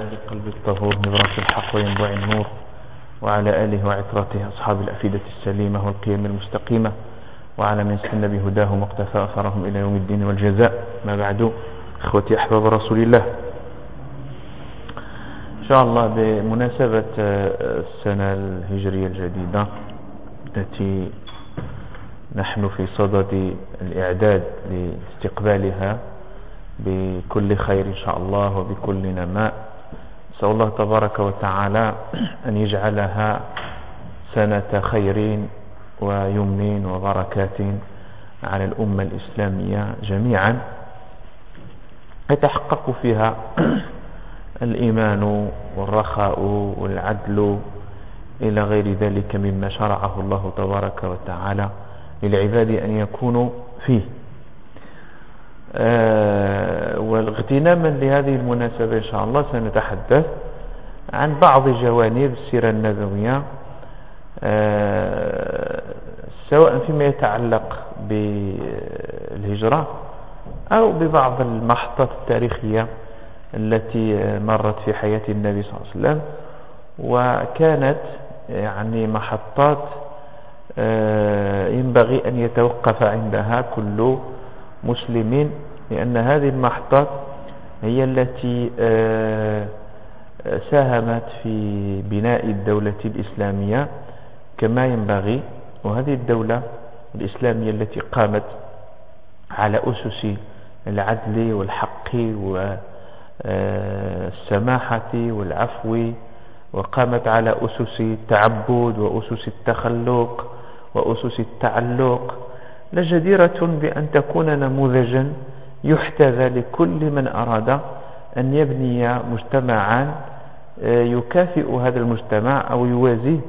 الله قلب الطهور نظرة الحق وينبوع النور وعلى آله وعطرته أصحاب الأفئدة السليمة والقيم المستقيمة وعلى من سن بهداه مقتفى أثرهم إلى يوم الدين والجزاء. ما بعد إخوتي أحباب رسول الله. إن شاء الله بمناسبة السنة الهجرية الجديدة التي نحن في صدد الإعداد لاستقبالها بكل خير إن شاء الله وبكل نماء نسأل الله تبارك وتعالى أن يجعلها سنة خير ويمن وبركات على الأمة الإسلامية جميعا. يتحقق فيها الإيمان والرخاء والعدل إلى غير ذلك مما شرعه الله تبارك وتعالى للعباد أن يكونوا فيه. واغتناما لهذه المناسبة إن شاء الله سنتحدث عن بعض جوانب السيرة النبوية آه، سواء فيما يتعلق بالهجرة أو ببعض المحطات التاريخية التي مرت في حياة النبي صلى الله عليه وسلم وكانت يعني محطات آه، ينبغي أن يتوقف عندها كل مسلمين لأن هذه المحطات هي التي آه، ساهمت في بناء الدولة الإسلامية كما ينبغي. وهذه الدولة الإسلامية التي قامت على أسس العدل والحق والسماحة والعفو وقامت على أسس التعبد وأسس التخلق وأسس التعلق. لجديرة بأن تكون نموذجا يحتذى لكل من أراد أن يبني مجتمعا آه، يكافئ هذا المجتمع أو يوازيه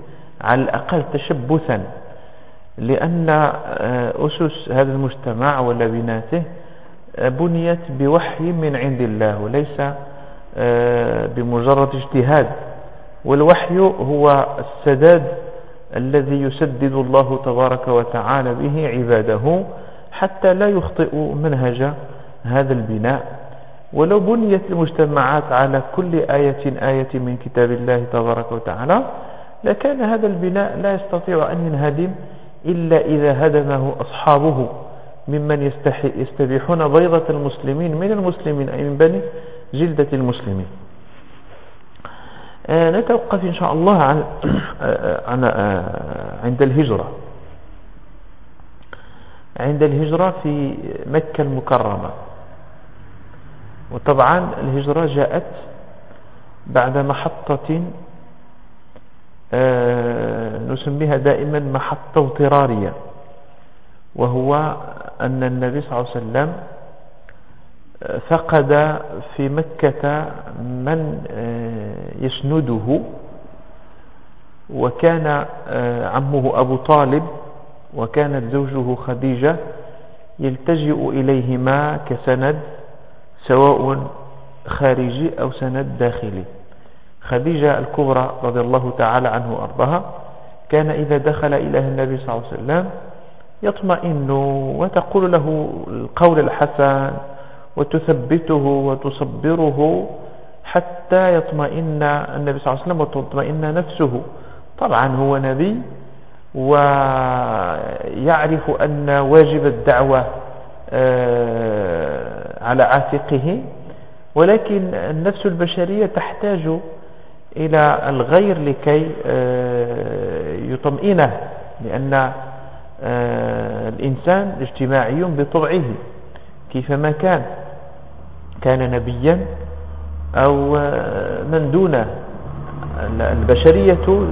على الأقل تشبثا لأن آه، أسس هذا المجتمع ولبناته آه، بنيت بوحي من عند الله وليس بمجرد اجتهاد. والوحي هو السداد الذي يسدد الله تبارك وتعالى به عباده حتى لا يخطئ منهج هذا البناء ولو بنيت المجتمعات على كل آية آية من كتاب الله تبارك وتعالى لكان هذا البناء لا يستطيع أن ينهدم إلا إذا هدمه أصحابه ممن يستبيحون بيضة المسلمين من المسلمين أي من بني جلدة المسلمين. آه، نتوقف إن شاء الله عن عن آه، عند الهجرة. عند الهجرة في مكة المكرمة. وطبعا الهجرة جاءت بعد محطة آه، نسميها دائما محطة اضطرارية وهو أن النبي صلى الله عليه وسلم فقد في مكة من آه، يسنده وكان آه، عمه أبو طالب وكانت زوجه خديجة يلتجئ إليهما كسند سواء خارجي أو سند داخلي. خديجة الكبرى رضي الله تعالى عنه وأرضها كان إذا دخل إلى النبي صلى الله عليه وسلم يطمئن وتقول له القول الحسن وتثبته وتصبره حتى يطمئن النبي صلى الله عليه وسلم وتطمئن نفسه. طبعا هو نبي ويعرف أن واجب الدعوة على عاتقه ولكن النفس البشرية تحتاج إلى الغير لكي آه، يطمئنه لأن آه، الإنسان اجتماعي بطبعه كيفما كان كان نبيا أو من دونه البشرية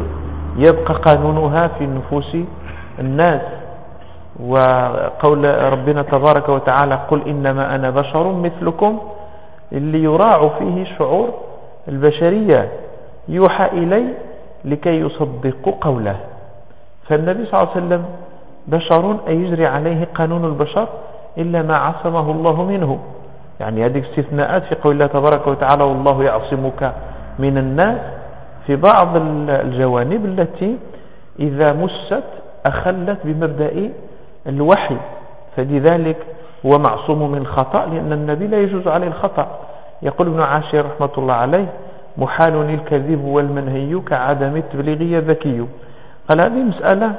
يبقى قانونها في نفوس الناس. وقول ربنا تبارك وتعالى قل إنما أنا بشر مثلكم اللي يراع فيه شعور البشرية يوحى إلي لكي يصدقوا قوله. فالنبي صلى الله عليه وسلم بشر أي يجري عليه قانون البشر إلا ما عصمه الله منه. يعني هذه استثناءات في قول الله تبارك وتعالى والله يعصمك من الناس في بعض الجوانب التي إذا مست أخلت بمبدأ الوحي فلذلك هو معصوم من الخطأ لأن النبي لا يجوز عليه الخطأ. يقول ابن عاشر رحمة الله عليه محال الكذب والمنهي كعدم التبليغ ذكي قال هذه مسألة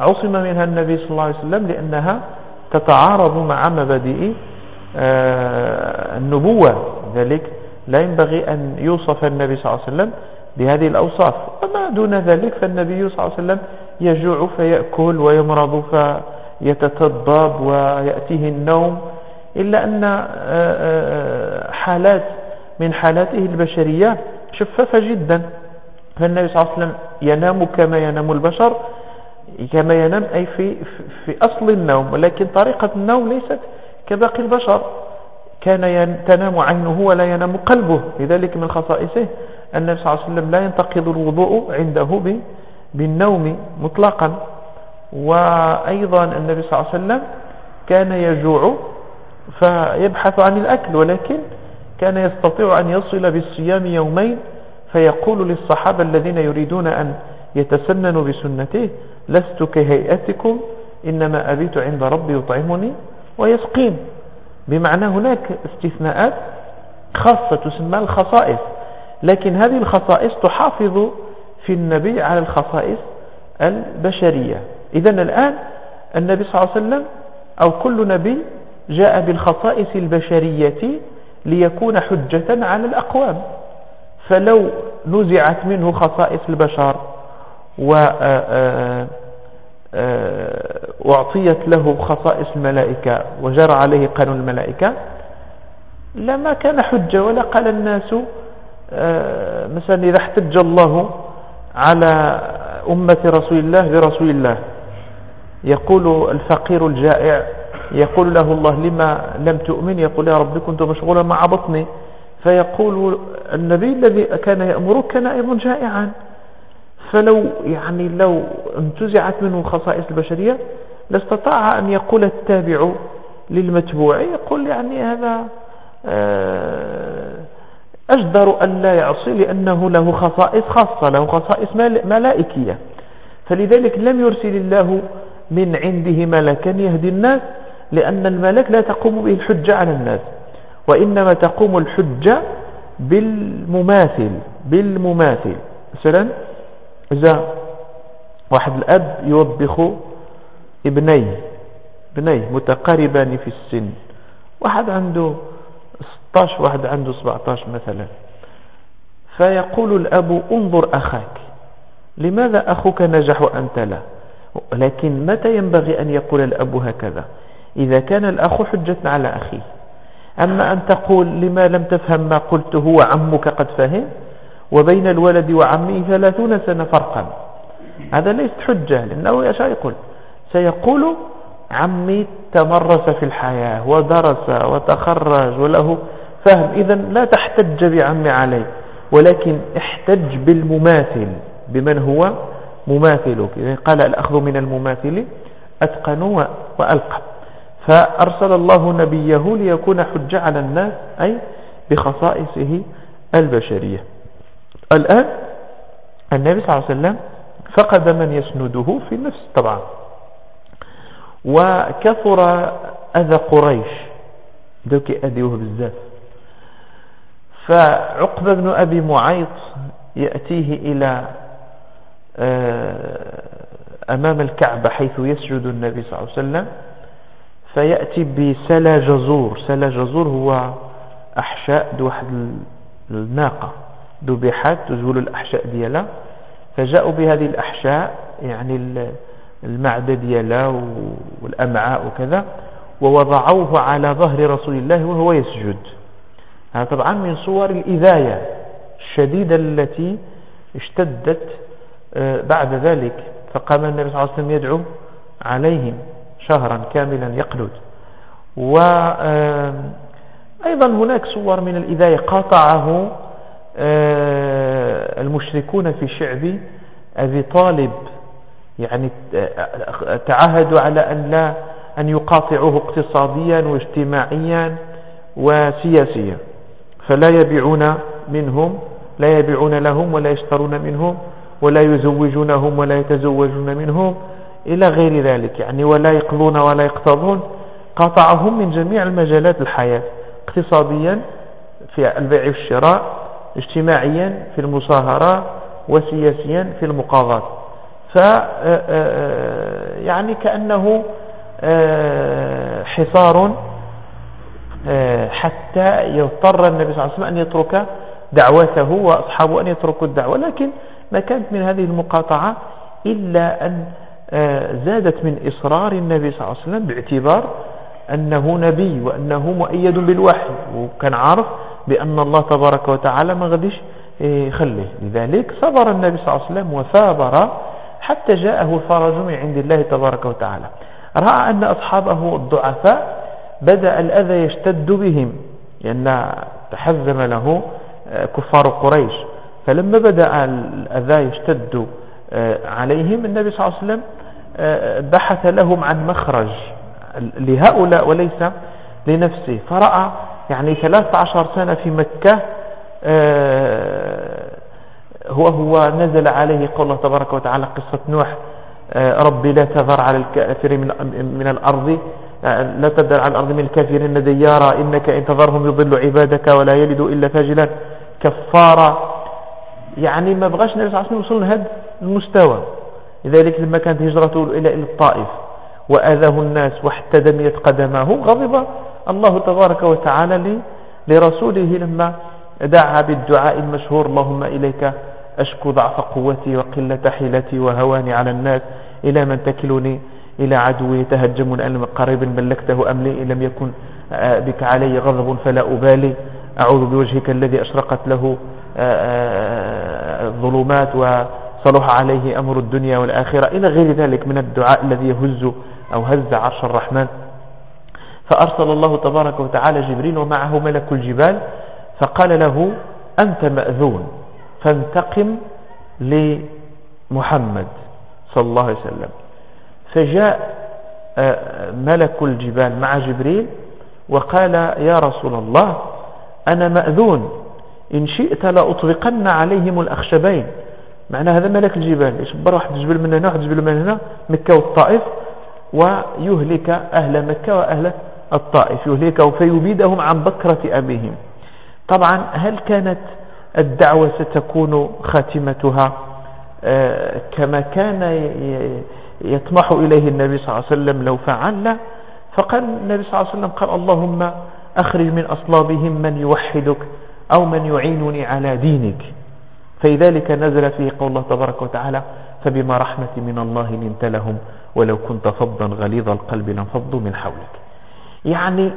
عصم منها النبي صلى الله عليه وسلم لأنها تتعارض مع مبادئ آه، النبوة. ذلك لا ينبغي أن يوصف النبي صلى الله عليه وسلم بهذه الأوصاف. وما دون ذلك فالنبي صلى الله عليه وسلم يجوع فيأكل ويمرض فيتتضاب ويأتيه النوم إلا أن آه، آه، حالات من حالاته البشرية شفافة جدا. فالنبي صلى الله عليه وسلم ينام كما ينام البشر كما ينام أي في, في أصل النوم. ولكن طريقة النوم ليست كباقي البشر. كان تنام عينه ولا ينام قلبه. لذلك من خصائصه النبي صلى الله عليه وسلم لا ينتقض الوضوء عنده بالنوم مطلقا. وأيضا النبي صلى الله عليه وسلم كان يجوع فيبحث عن الأكل ولكن كان يستطيع أن يصل بالصيام يومين فيقول للصحابة الذين يريدون أن يتسننوا بسنته لست كهيئتكم إنما أبيت عند ربي يطعمني ويسقين. بمعنى هناك استثناءات خاصة تسمى الخصائص لكن هذه الخصائص تحافظ في النبي على الخصائص البشرية. إذا الآن النبي صلى الله عليه وسلم أو كل نبي جاء بالخصائص البشرية ليكون حجة على الأقوام. فلو نزعت منه خصائص البشر وأعطيت له خصائص الملائكة وجرى عليه قانون الملائكة لما كان حجة. ولا قال الناس مثلا إذا احتج الله على أمة رسول الله برسول الله يقول الفقير الجائع يقول له الله لما لم تؤمن؟ يقول يا رب كنت مشغولا مع بطني. فيقول النبي الذي كان يأمرك كان أيضا جائعا. فلو يعني لو انتزعت منه الخصائص البشرية لاستطاع أن يقول التابع للمتبوع. يقول يعني هذا آه، أجدر أن لا يعصي لأنه له خصائص خاصة له خصائص ملائكية. فلذلك لم يرسل الله من عنده ملكا يهدي الناس لأن الملك لا تقوم به الحجة على الناس وإنما تقوم الحجة بالمماثل بالمماثل. مثلا إذا واحد الأب يوبخ ابنيه ابنيه متقاربان في السن واحد عنده 16 واحد عنده 17 مثلا فيقول الأب انظر أخاك لماذا أخوك نجح وأنت لا؟ لكن متى ينبغي أن يقول الأب هكذا؟ إذا كان الأخ حجة على أخيه. أما أن تقول لما لم تفهم ما قلته وعمك قد فهم وبين الولد وعمه ثلاثون سنة فرقا. هذا ليست حجة لأنه يا يقول سيقول عمي تمرس في الحياة ودرس وتخرج وله فهم. إذا لا تحتج بعمي عليه ولكن احتج بالمماثل بمن هو مماثلك. إذا قال الأخذ من المماثل أتقن وألقى. فأرسل الله نبيه ليكون حجة على الناس أي بخصائصه البشرية. الآن النبي صلى الله عليه وسلم فقد من يسنده في النفس طبعا. وكثر أذى قريش. دوك أذيوه بزاف. فعقبة بن أبي معيط يأتيه إلى أمام الكعبة حيث يسجد النبي صلى الله عليه وسلم فيأتي بسلا جزور سلا جزور هو أحشاء دو واحد الناقة ذبحت تزول الأحشاء ديالها فجاءوا بهذه الأحشاء يعني المعدة ديالها والأمعاء وكذا ووضعوه على ظهر رسول الله وهو يسجد. هذا طبعا من صور الإذاية الشديدة التي اشتدت آه، بعد ذلك فقام النبي صلى الله عليه وسلم يدعو عليهم شهرا كاملا يقلد. وأيضا هناك صور من الإذاية قاطعه آه، المشركون في شعب أبي طالب. يعني تعهدوا على أن لا أن يقاطعوه اقتصاديا واجتماعيا وسياسيا. فلا يبيعون منهم لا يبيعون لهم ولا يشترون منهم ولا يزوجونهم ولا يتزوجون منهم إلى غير ذلك يعني ولا يقضون ولا يقتضون قاطعهم من جميع المجالات الحياة اقتصاديا في البيع والشراء اجتماعيا في المصاهرة وسياسيا في المقاضاة. ف يعني كأنه حصار حتى يضطر النبي صلى الله عليه وسلم أن يترك دعوته وأصحابه أن يتركوا الدعوة لكن ما كانت من هذه المقاطعة إلا أن آه، زادت من إصرار النبي صلى الله عليه وسلم باعتبار أنه نبي وأنه مؤيد بالوحي وكان عارف بأن الله تبارك وتعالى ما غديش آه، يخليه. لذلك صبر النبي صلى الله عليه وسلم وثابر حتى جاءه الفرج من عند الله تبارك وتعالى. رأى أن أصحابه الضعفاء بدأ الأذى يشتد بهم لأن تحزم له آه، كفار قريش. فلما بدأ الأذى يشتد آه، عليهم النبي صلى الله عليه وسلم آه، بحث لهم عن مخرج لهؤلاء وليس لنفسه. فرأى يعني 13 سنة في مكة هو هو نزل عليه قول الله تبارك وتعالى قصة نوح ربي لا تذر على الكافر من, الأرض لا تدر على الأرض من الكافرين ديارا إنك إن تذرهم يضل عبادك ولا يلدوا إلا فاجلا. كفارا يعني ما بغاش النبي صلى الله عليه وسلم يوصل لهذا المستوى. لذلك لما كانت هجرته إلى الطائف وأذاه الناس وحتى دميت قدماه غضب الله تبارك وتعالى لرسوله لما دعا بالدعاء المشهور اللهم إليك أشكو ضعف قوتي وقلة حيلتي وهواني على الناس إلى من تكلني إلى عدو يتهجم الآن قريبا ملكته أم لي إن لم يكن آه، بك علي غضب فلا أبالي أعوذ بوجهك الذي أشرقت له الظلمات وصلح عليه أمر الدنيا والآخرة. إلى غير ذلك من الدعاء الذي يهز أو هز عرش الرحمن. فأرسل الله تبارك وتعالى جبريل ومعه ملك الجبال فقال له أنت مأذون فانتقم لمحمد صلى الله عليه وسلم. فجاء آه، ملك الجبال مع جبريل وقال يا رسول الله أنا مأذون. إن شئت لأطبقن عليهم الأخشبين. معنى هذا ملك الجبال. يشبر واحد جبل من هنا واحد جبل من هنا مكة والطائف ويهلك أهل مكة وأهل الطائف. يهلكهم فيبيدهم عن بكرة أبيهم. طبعا هل كانت الدعوة ستكون خاتمتها؟ آه، كما كان يطمح إليه النبي صلى الله عليه وسلم لو فعل فقال النبي صلى الله عليه وسلم قال اللهم أخرج من أصلابهم من يوحدك. أو من يعينني على دينك. فلذلك نزل فيه قول الله تبارك وتعالى فبما رحمة من الله لنت لهم ولو كنت فظا غليظ القلب لانفضوا من حولك. يعني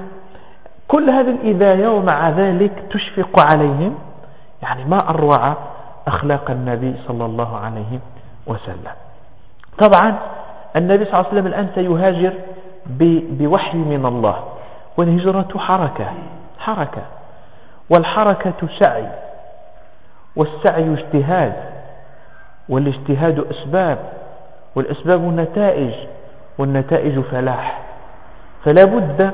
كل هذه الإذاية ومع ذلك تشفق عليهم يعني ما أروع أخلاق النبي صلى الله عليه وسلم. طبعا النبي صلى الله عليه وسلم الآن سيهاجر بوحي من الله والهجرة حركة حركة. والحركة سعي والسعي اجتهاد والاجتهاد أسباب والأسباب نتائج والنتائج فلاح. فلا بد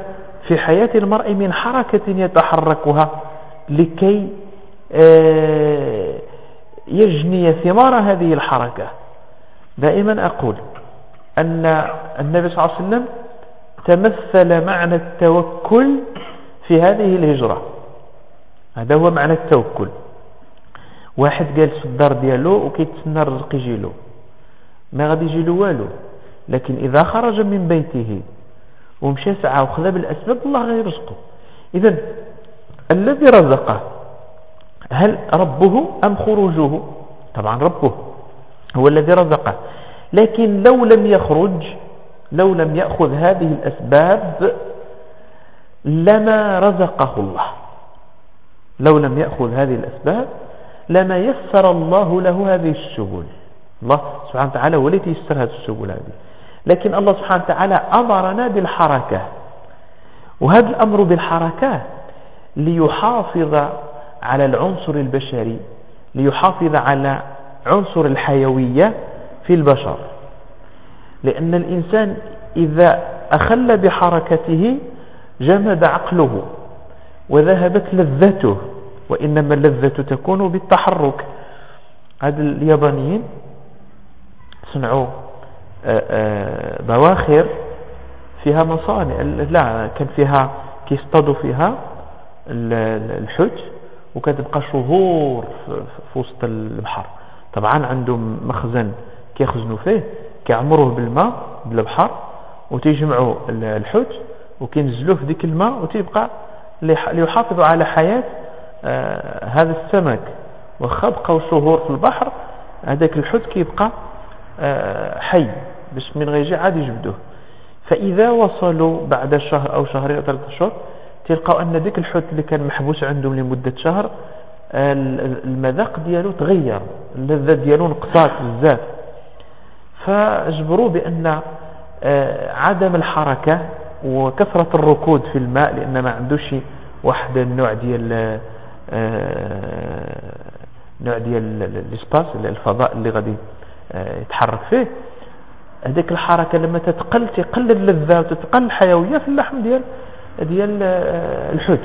في حياة المرء من حركة يتحركها لكي آه، يجني ثمار هذه الحركة. دائما أقول أن النبي صلى الله عليه وسلم تمثل معنى التوكل في هذه الهجرة. هذا هو معنى التوكل. واحد جالس في الدار ديالو وكيتسنى الرزق يجي له ما غادي يجي له والو. لكن إذا خرج من بيته ومشى سعى وخذ بالأسباب الله غيرزقه إذا الذي رزقه هل ربه أم خروجه؟ طبعا ربه هو الذي رزقه. لكن لو لم يخرج لو لم يأخذ هذه الأسباب لما رزقه الله. لو لم يأخذ هذه الأسباب لما يسر الله له هذه السبل. الله سبحانه وتعالى الذي يسر هذه السبل هذه. لكن الله سبحانه وتعالى أمرنا بالحركة. وهذا الأمر بالحركة ليحافظ على العنصر البشري ليحافظ على عنصر الحيوية في البشر. لأن الإنسان إذا أخل بحركته جمد عقله. وذهبت لذته وإنما اللذة تكون بالتحرك. هذا اليابانيين صنعوا آه، آه، بواخر فيها مصانع. لا كان فيها كيصطادوا فيها الحوت وكتبقى شهور في وسط البحر. طبعا عندهم مخزن كيخزنوا فيه كيعمروه بالماء بالبحر وتيجمعوا الحوت وكينزلوه في ديك الماء وتيبقى ليحافظوا على حياة آه هذا السمك. واخا بقاو شهور في البحر هذاك الحوت كيبقى آه حي باش من غيجي عاد يجبدوه. فإذا وصلوا بعد شهر أو شهرين أو ثلاثة أشهر تلقاو أن ذيك الحوت اللي كان محبوس عندهم لمدة شهر المذاق ديالو تغير اللذة ديالو نقصات بزاف. فاجبروا بأن آه، عدم الحركة وكثرة الركود في الماء لأن ما عندوش واحد النوع ديال آه، نوع ديال الإسباس الفضاء اللي غادي آه، يتحرك فيه. هذيك الحركة لما تتقل تقل اللذة وتتقل الحيوية في اللحم ديال ديال آه، الحوت.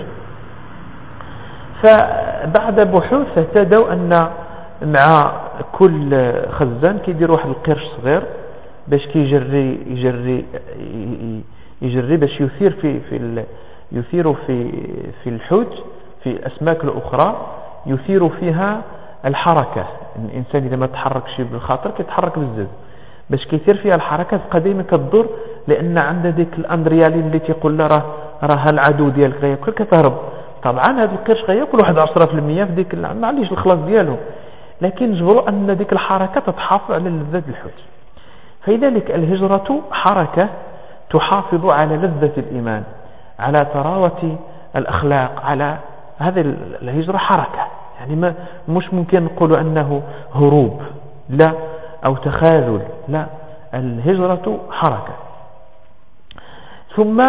فبعد بحوث اهتدوا أن مع كل خزان كيدير واحد القرش صغير باش كيجري يجري يجري باش يثير في في يثير في في الحوت في الأسماك الأخرى يثير فيها الحركة. الإنسان إذا ما تحركش بالخاطر كيتحرك بالزاف باش كيثير فيها الحركة تبقى كتدور لأن عند ديك الأندريالين اللي تيقول له راه راه العدو ديالك غياكل كتهرب طبعا هذا القرش غياكل واحد 10% في ديك معليش الخلاص ديالو. لكن جبروا أن ديك الحركة تتحافظ على لذة الحوت. فلذلك الهجرة حركة تحافظ على لذة الإيمان على تراوة الأخلاق على هذه الهجرة حركة. يعني ما مش ممكن نقول أنه هروب لا أو تخاذل لا. الهجرة حركة. ثم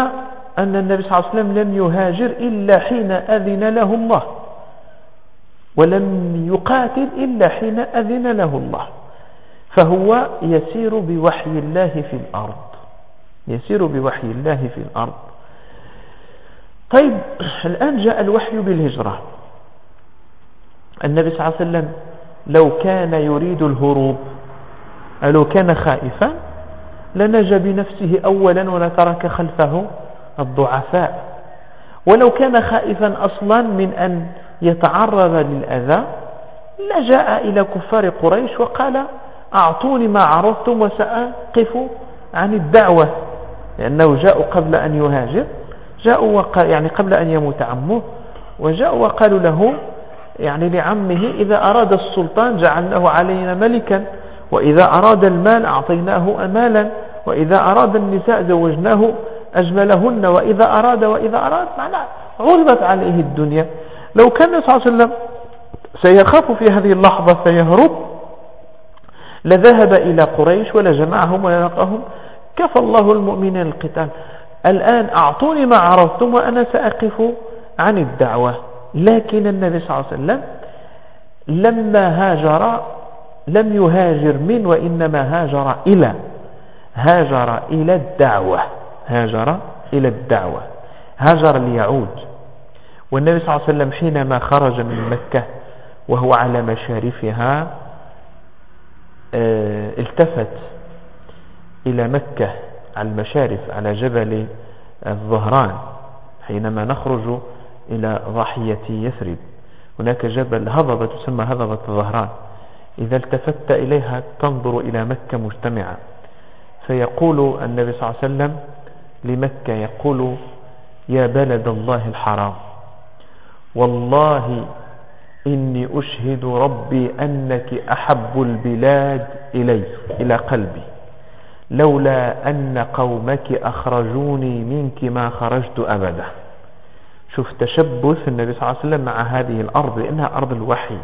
أن النبي صلى الله عليه وسلم لم يهاجر إلا حين أذن له الله. ولم يقاتل إلا حين أذن له الله. فهو يسير بوحي الله في الأرض. يسير بوحي الله في الأرض. طيب الآن جاء الوحي بالهجرة. النبي صلى الله عليه وسلم لو كان يريد الهروب لو كان خائفا لنجى بنفسه أولا ولترك خلفه الضعفاء. ولو كان خائفا أصلا من أن يتعرض للأذى لجاء إلى كفار قريش وقال أعطوني ما عرضتم وسأقف عن الدعوة. لأنه جاءوا قبل أن يهاجر جاءوا يعني قبل أن يموت عمه وجاءوا وقالوا له يعني لعمه إذا أراد السلطان جعلناه علينا ملكا وإذا أراد المال أعطيناه أمالا وإذا أراد النساء زوجناه أجملهن وإذا أراد وإذا أراد معنى غلبت عليه الدنيا. لو كان صلى الله عليه وسلم سيخاف في هذه اللحظة فيهرب لذهب إلى قريش ولجمعهم ولنقهم كفى الله المؤمنين القتال. الآن أعطوني ما عرفتم وأنا سأقف عن الدعوة. لكن النبي صلى الله عليه وسلم لما هاجر لم يهاجر من وإنما هاجر إلى هاجر إلى الدعوة. هاجر إلى الدعوة. هاجر ليعود. والنبي صلى الله عليه وسلم حينما خرج من مكة وهو على مشارفها آه، التفت إلى مكة على المشارف على جبل الظهران حينما نخرج إلى ضاحية يثرب. هناك جبل هضبة تسمى هضبة الظهران. إذا التفت إليها تنظر إلى مكة مجتمعة. فيقول النبي صلى الله عليه وسلم لمكة يقول يا بلد الله الحرام والله إني أشهد ربي أنك أحب البلاد إلي إلى قلبي. لولا أن قومك أخرجوني منك ما خرجت أبدا. شوف تشبث النبي صلى الله عليه وسلم مع هذه الأرض لأنها أرض الوحي.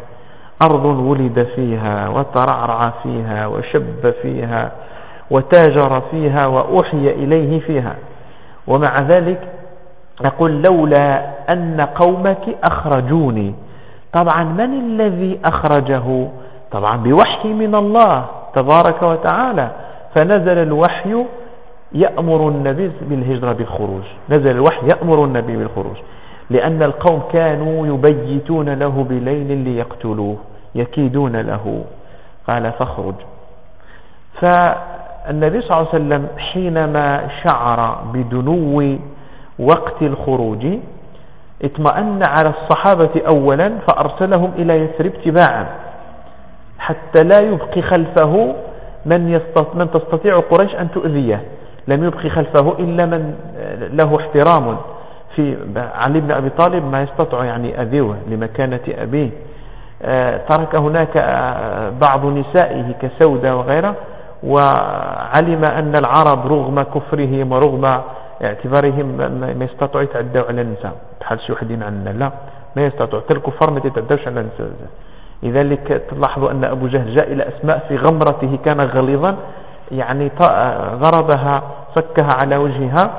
أرض ولد فيها وترعرع فيها وشب فيها وتاجر فيها وأوحي إليه فيها. ومع ذلك يقول لولا أن قومك أخرجوني. طبعا من الذي أخرجه؟ طبعا بوحي من الله تبارك وتعالى. فنزل الوحي يأمر النبي بالهجرة بالخروج. نزل الوحي يأمر النبي بالخروج. لأن القوم كانوا يبيتون له بليل ليقتلوه يكيدون له. قال فاخرج. فالنبي صلى الله عليه وسلم حينما شعر بدنو وقت الخروج اطمأن على الصحابة أولا فأرسلهم إلى يثرب تباعا حتى لا يبقي خلفه من, من تستطيع قريش أن تؤذيه. لم يبقي خلفه إلا من له احترام في علي بن أبي طالب ما يستطيع يعني أذيه لمكانة أبيه. آه، ترك هناك آه، بعض نسائه كسودة وغيره وعلم أن العرب رغم كفرهم ورغم اعتبارهم ما يستطيعوا يتعدوا على النساء. بحال شي وحدين عندنا لا ما يستطيعوا حتى الكفار ما يتعداوش على النساء. لذلك تلاحظوا أن أبو جهل جاء إلى أسماء في غمرته كان غليظا يعني ضربها صكها على وجهها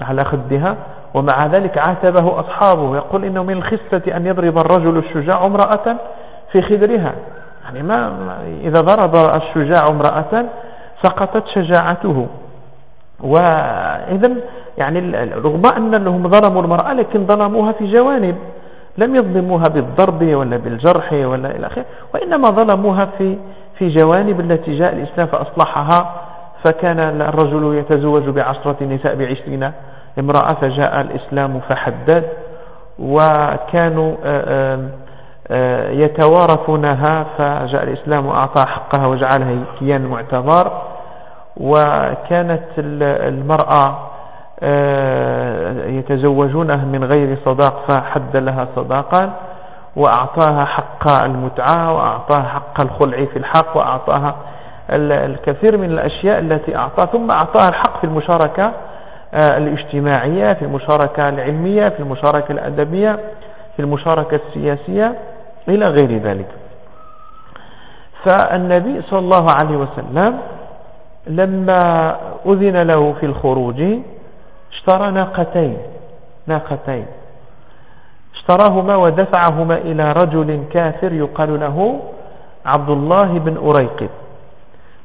على خدها ومع ذلك عاتبه أصحابه يقول إنه من الخسة أن يضرب الرجل الشجاع امرأة في خدرها. يعني ما إذا ضرب الشجاع امرأة سقطت شجاعته. وإذا يعني رغم أنهم ظلموا المرأة لكن ظلموها في جوانب. لم يظلموها بالضرب ولا بالجرح ولا إلى آخره وإنما ظلموها في في جوانب التي جاء الإسلام فأصلحها فكان الرجل يتزوج بعشرة نساء بعشرين امرأة فجاء الإسلام فحدد وكانوا يتوارثونها فجاء الإسلام وأعطى حقها وجعلها كيان معتبر وكانت المرأة يتزوجونها من غير صداق فحد لها صداقا وأعطاها حق المتعة وأعطاها حق الخلع في الحق وأعطاها الكثير من الأشياء التي أعطاها ثم أعطاها الحق في المشاركة آه، الاجتماعية في المشاركة العلمية في المشاركة الأدبية في المشاركة السياسية إلى غير ذلك. فالنبي صلى الله عليه وسلم لما أذن له في الخروج اشترى ناقتين ناقتين. اشتراهما ودفعهما إلى رجل كافر يقال له عبد الله بن أريقط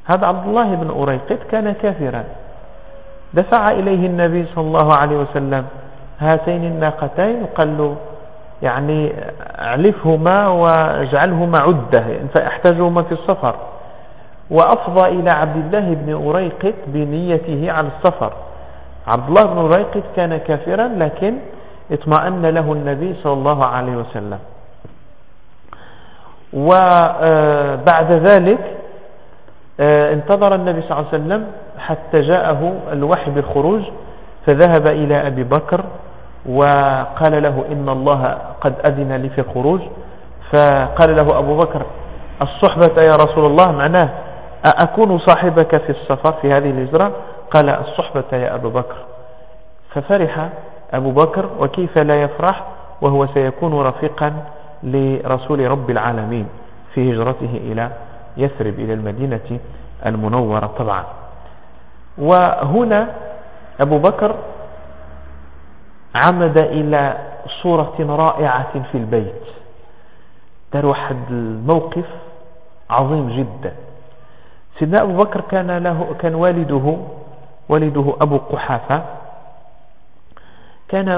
هذا عبد الله بن أريقط كان كافرا. دفع إليه النبي صلى الله عليه وسلم هاتين الناقتين وقال له يعني أعلفهما واجعلهما عدة فأحتاجهما في السفر. وأفضى إلى عبد الله بن أريقط بنيته على السفر. عبد الله بن أريقط كان كافرا لكن اطمأن له النبي صلى الله عليه وسلم. وبعد ذلك آه، انتظر النبي صلى الله عليه وسلم حتى جاءه الوحي بالخروج فذهب إلى أبي بكر وقال له إن الله قد أذن لي في الخروج. فقال له أبو بكر الصحبة يا رسول الله معناه أكون صاحبك في السفر في هذه الهجرة؟ قال الصحبة يا أبو بكر. ففرح أبو بكر وكيف لا يفرح وهو سيكون رفيقا لرسول رب العالمين في هجرته إلى يثرب إلى المدينة المنورة طبعا. وهنا أبو بكر عمد إلى صورة رائعة في البيت. دار واحد الموقف عظيم جدا. سيدنا أبو بكر كان له كان والده والده أبو قحافة. كان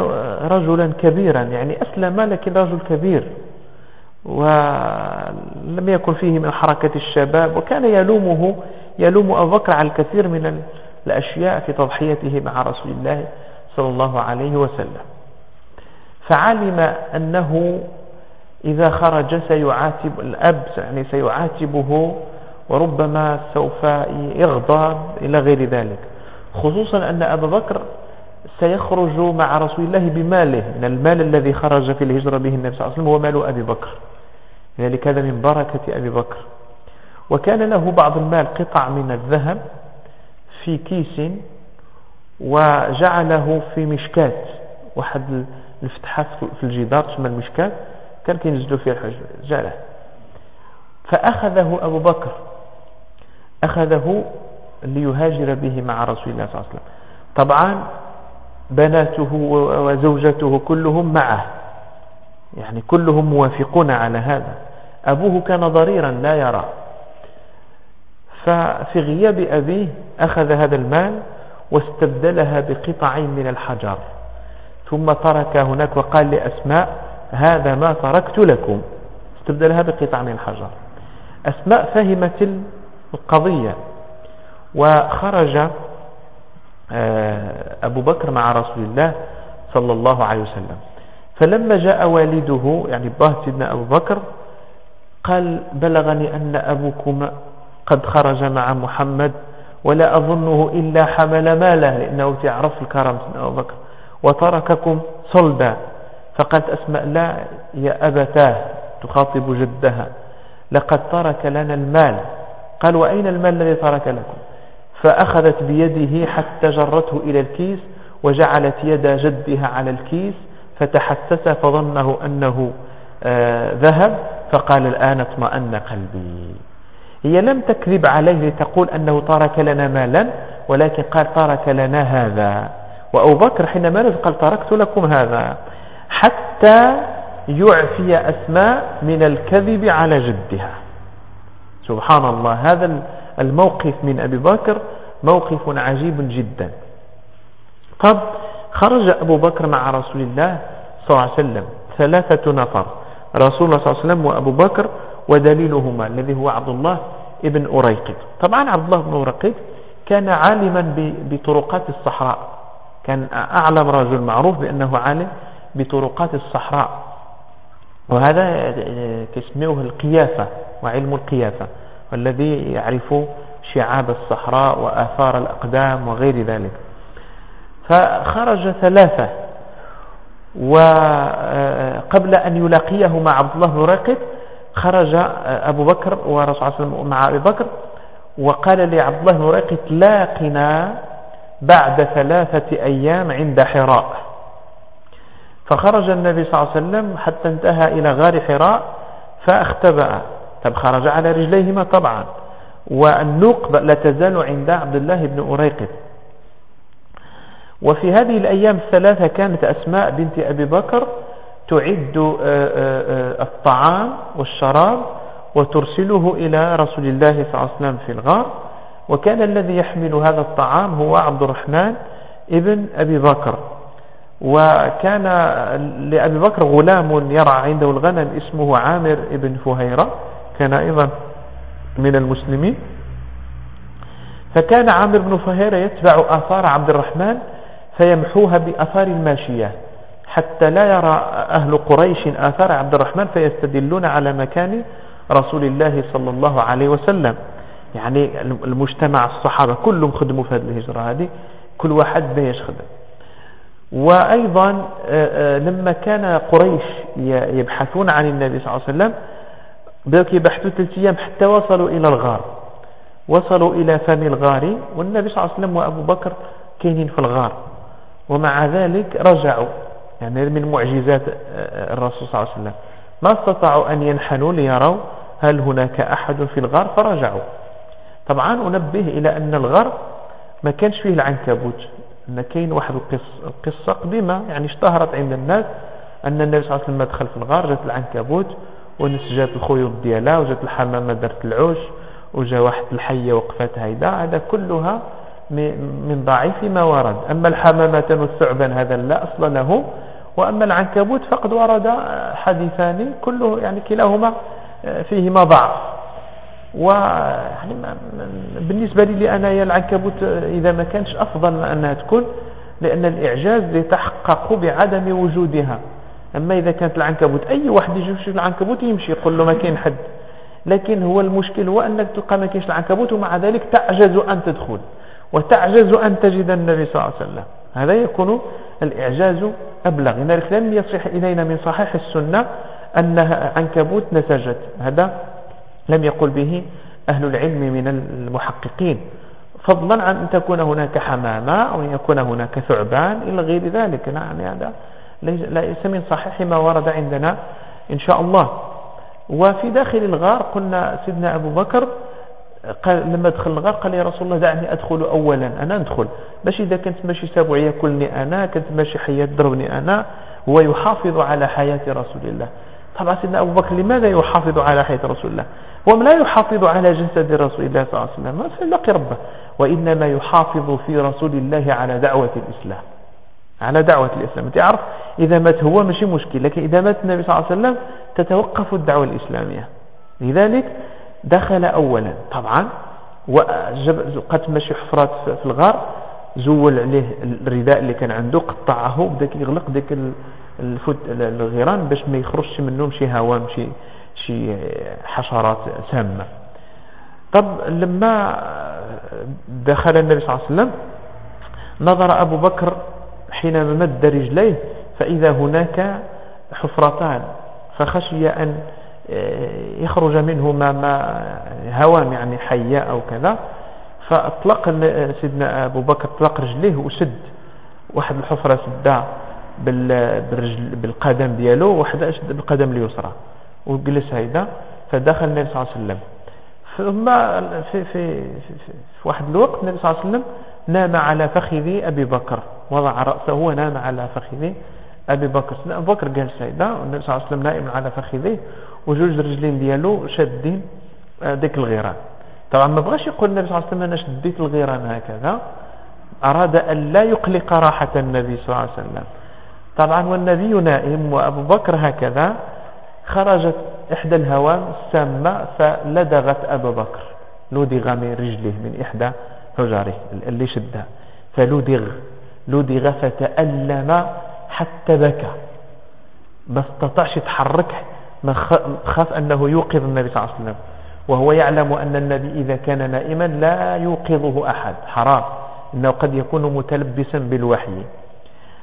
رجلا كبيرا يعني أسلم لكن رجل كبير ولم يكن فيه من حركة الشباب وكان يلومه يلوم أبو بكر على الكثير من الأشياء في تضحيته مع رسول الله صلى الله عليه وسلم. فعلم أنه إذا خرج سيعاتب الأب يعني سيعاتبه وربما سوف يغضب إلى غير ذلك. خصوصا أن أبا بكر سيخرج مع رسول الله بماله من المال الذي خرج في الهجرة به النبي صلى الله عليه وسلم هو مال أبي بكر. لذلك هذا من بركة أبي بكر. وكان له بعض المال قطع من الذهب في كيس وجعله في مشكات. واحد الفتحات في الجدار تسمى المشكات كان كينزلوا فيها الحج جعله. فأخذه أبو بكر. أخذه ليهاجر به مع رسول الله صلى الله عليه وسلم. طبعا بناته وزوجته كلهم معه. يعني كلهم موافقون على هذا. أبوه كان ضريرا لا يرى. ففي غياب أبيه أخذ هذا المال واستبدلها بقطع من الحجر. ثم ترك هناك وقال لأسماء هذا ما تركت لكم. استبدلها بقطع من الحجر. أسماء فهمت القضية. وخرج آه، أبو بكر مع رسول الله صلى الله عليه وسلم. فلما جاء والده يعني باه سيدنا أبو بكر قال بلغني أن أبوكم قد خرج مع محمد ولا أظنه إلا حمل ماله لأنه تعرف الكرم سيدنا أبو بكر وترككم صلدا فقالت أسماء لا يا أبتاه تخاطب جدها لقد ترك لنا المال. قال وأين المال الذي ترك لكم؟ فأخذت بيده حتى جرته إلى الكيس وجعلت يد جدها على الكيس فتحسس فظنه أنه آه، ذهب فقال الآن اطمأن قلبي. هي لم تكذب عليه لتقول أنه ترك لنا مالا ولكن قال ترك لنا هذا. وأبو بكر حينما نزل قال تركت لكم هذا. حتى يعفي أسماء من الكذب على جدها. سبحان الله. هذا الموقف من أبي بكر موقف عجيب جدا. طب خرج أبو بكر مع رسول الله صلى الله عليه وسلم. ثلاثة نفر. رسول الله صلى الله عليه وسلم وأبو بكر ودليلهما الذي هو عبد الله ابن أريقط طبعا عبد الله بن أريقط كان عالما بطرقات الصحراء. كان أعلم رجل معروف بأنه عالم بطرقات الصحراء. وهذا تسميه القيافة وعلم القيافة. والذي يعرف شعاب الصحراء وآثار الأقدام وغير ذلك. فخرج ثلاثة وقبل أن يلاقيه مع عبد الله رقب خرج أبو بكر ورسول الله مع أبي بكر وقال لعبد الله رقب لاقنا بعد ثلاثة أيام عند حراء. فخرج النبي صلى الله عليه وسلم حتى انتهى إلى غار حراء فاختبأ. طب خرج على رجليهما طبعا. والنوق لا تزال عند عبد الله بن أريقب. وفي هذه الأيام الثلاثة كانت أسماء بنت أبي بكر تعد آه، آه، آه، الطعام والشراب وترسله إلى رسول الله صلى الله عليه وسلم في الغار. وكان الذي يحمل هذا الطعام هو عبد الرحمن ابن أبي بكر. وكان لأبي بكر غلام يرعى عنده الغنم اسمه عامر ابن فهيرة. كان أيضا من المسلمين. فكان عامر بن فهيرة يتبع آثار عبد الرحمن فيمحوها بأثار الماشية حتى لا يرى أهل قريش آثار عبد الرحمن فيستدلون على مكان رسول الله صلى الله عليه وسلم. يعني المجتمع الصحابة كلهم خدموا في هذه الهجرة هذه كل واحد بيش خدم وأيضا آه، آه، لما كان قريش يبحثون عن النبي صلى الله عليه وسلم بدأوا يبحثوا ثلاث أيام حتى وصلوا إلى الغار. وصلوا إلى فم الغار والنبي صلى الله عليه وسلم وأبو بكر كاينين في الغار. ومع ذلك رجعوا يعني من معجزات آه، الرسول صلى الله عليه وسلم. ما استطاعوا أن ينحنوا ليروا هل هناك أحد في الغار فرجعوا. طبعا أنبه إلى أن الغار ما كانش فيه العنكبوت أن كاين واحد القصة قديمة يعني اشتهرت عند الناس أن النبي صلى الله عليه وسلم دخل في الغار جات العنكبوت ونسجات الخيوط ديالها وجات الحمامة دارت العوش وجا واحد الحية وقفت هيدا. هذا كلها من ضعيف ما ورد. أما الحمامة والثعبان هذا لا أصل له. وأما العنكبوت فقد ورد حديثان كله يعني كلاهما فيهما ضعف. ويعني بالنسبة لي أنا العنكبوت إذا ما كانش أفضل أنها تكون لأن الإعجاز يتحقق بعدم وجودها. أما إذا كانت العنكبوت أي واحد يجي يشوف العنكبوت يمشي يقول له ما كاين حد. لكن هو المشكل هو أنك تلقى ما كاينش العنكبوت ومع ذلك تعجز أن تدخل وتعجز أن تجد النبي صلى الله عليه وسلم. هذا يكون الإعجاز أبلغ. لذلك لم يصح إلينا من صحيح السنة أنها عنكبوت نسجت. هذا لم يقل به أهل العلم من المحققين. فضلا عن أن تكون هناك حمامة أو أن يكون هناك ثعبان إلى غير ذلك. نعم هذا ليس من صحيح ما ورد عندنا إن شاء الله. وفي داخل الغار قلنا سيدنا أبو بكر قال لما دخل الغار قال يا رسول الله دعني أدخل أولا أنا ندخل. باش إذا كنت ماشي سابع يأكلني أنا كنت ماشي حياة ضربني أنا هو يحافظ على حياة رسول الله. طبعا سيدنا أبو بكر لماذا يحافظ على حياة رسول الله؟ هو لا يحافظ على جسد رسول الله صلى الله عليه وسلم. ما سيلاقي ربه. وإنما يحافظ في رسول الله على دعوة الإسلام. على دعوة الإسلام. تعرف إذا مات هو ماشي مشكل لكن إذا مات النبي صلى الله عليه وسلم تتوقف الدعوة الإسلامية. لذلك دخل أولا. طبعا وقد مشي حفرات في الغار زول عليه الرداء اللي كان عنده قطعه بدا يغلق ديك الغيران باش ما يخرجش منهم شي هوام شي شي حشرات سامه طب لما دخل النبي صلى الله عليه وسلم نظر أبو بكر حينما مد رجليه فإذا هناك حفرتان فخشي أن يخرج منهما ما هوام يعني حية أو كذا فأطلق سيدنا أبو بكر أطلق رجليه وسد واحد الحفرة سدها بالرجل بالقدم ديالو وواحدة شد بالقدم اليسرى وجلس هيدا فدخل النبي صلى الله عليه وسلم. ثم في, في, في, في واحد الوقت النبي صلى الله عليه وسلم نام على فخذ أبي بكر. وضع رأسه ونام على فخذ أبي بكر أبو بكر قال سيدا والنبي صلى الله عليه وسلم نائم على فخذه وجوج الرجلين ديالو شادين آه، ديك الغيران. طبعا ما بغاش يقول النبي صلى الله عليه وسلم أنا شديت الغيران هكذا. أراد أن لا يقلق راحة النبي صلى الله عليه وسلم. طبعا والنبي نائم وأبو بكر هكذا. خرجت إحدى الهوام السامة فلدغت أبا بكر. لدغ من رجله من إحدى حجره اللي شدها فلدغ لدغ فتألم حتى بكى ما استطاعش يتحرك خاف أنه يوقظ النبي صلى الله عليه وسلم. وهو يعلم أن النبي إذا كان نائما لا يوقظه أحد. حرام. إنه قد يكون متلبسا بالوحي.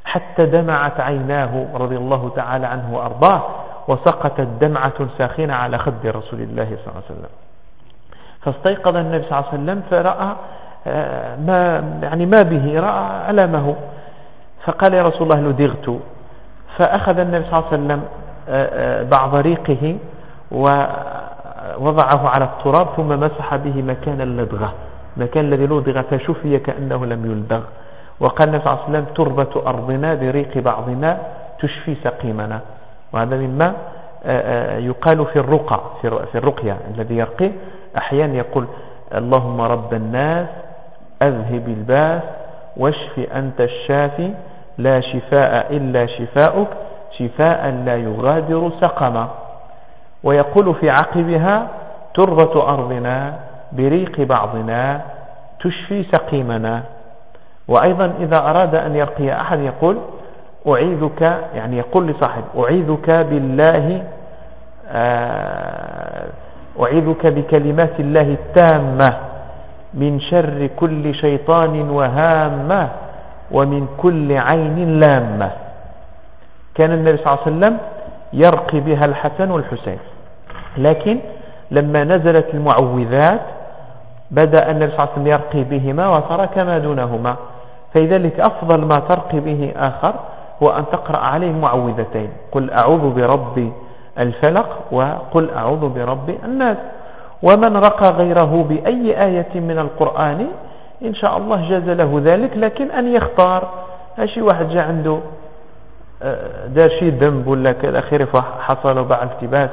حتى دمعت عيناه رضي الله تعالى عنه وأرضاه وسقطت دمعة ساخنة على خد رسول الله صلى الله عليه وسلم. فاستيقظ النبي صلى الله عليه وسلم فرأى ما يعني ما به رأى ألمه فقال يا رسول الله لدغت. فأخذ النبي صلى الله عليه وسلم آه، آه، بعض ريقه ووضعه على التراب ثم مسح به مكان اللدغة. مكان الذي لدغ فشفي كأنه لم يلدغ. وقال النبي صلى الله عليه وسلم تربة أرضنا بريق بعضنا تشفي سقيمنا. وهذا مما يقال في الرقى في الرقية الذي يرقي. أحيانا يقول اللهم رب الناس أذهب الباس واشف أنت الشافي لا شفاء إلا شفاؤك شفاء لا يغادر سقما. ويقول في عقبها تربة أرضنا بريق بعضنا تشفي سقيمنا. وأيضا إذا أراد أن يرقي أحد يقول أعيذك يعني يقول لصاحب أعيذك بالله آه، أعيذك بكلمات الله التامة. من شر كل شيطان وهامة ومن كل عين لامة. كان النبي صلى الله عليه وسلم يرقي بها الحسن والحسين. لكن لما نزلت المعوذات بدأ النبي صلى الله عليه وسلم يرقي بهما وترك ما دونهما. فلذلك أفضل ما ترقي به آخر هو أن تقرأ عليه معوذتين. قل أعوذ برب الفلق وقل أعوذ برب الناس. ومن رقى غيره بأي آية من القرآن إن شاء الله جاز له ذلك لكن أن يختار. شي واحد جاء عنده آه، دار شي ذنب ولا كذا خير حصل بعض التباس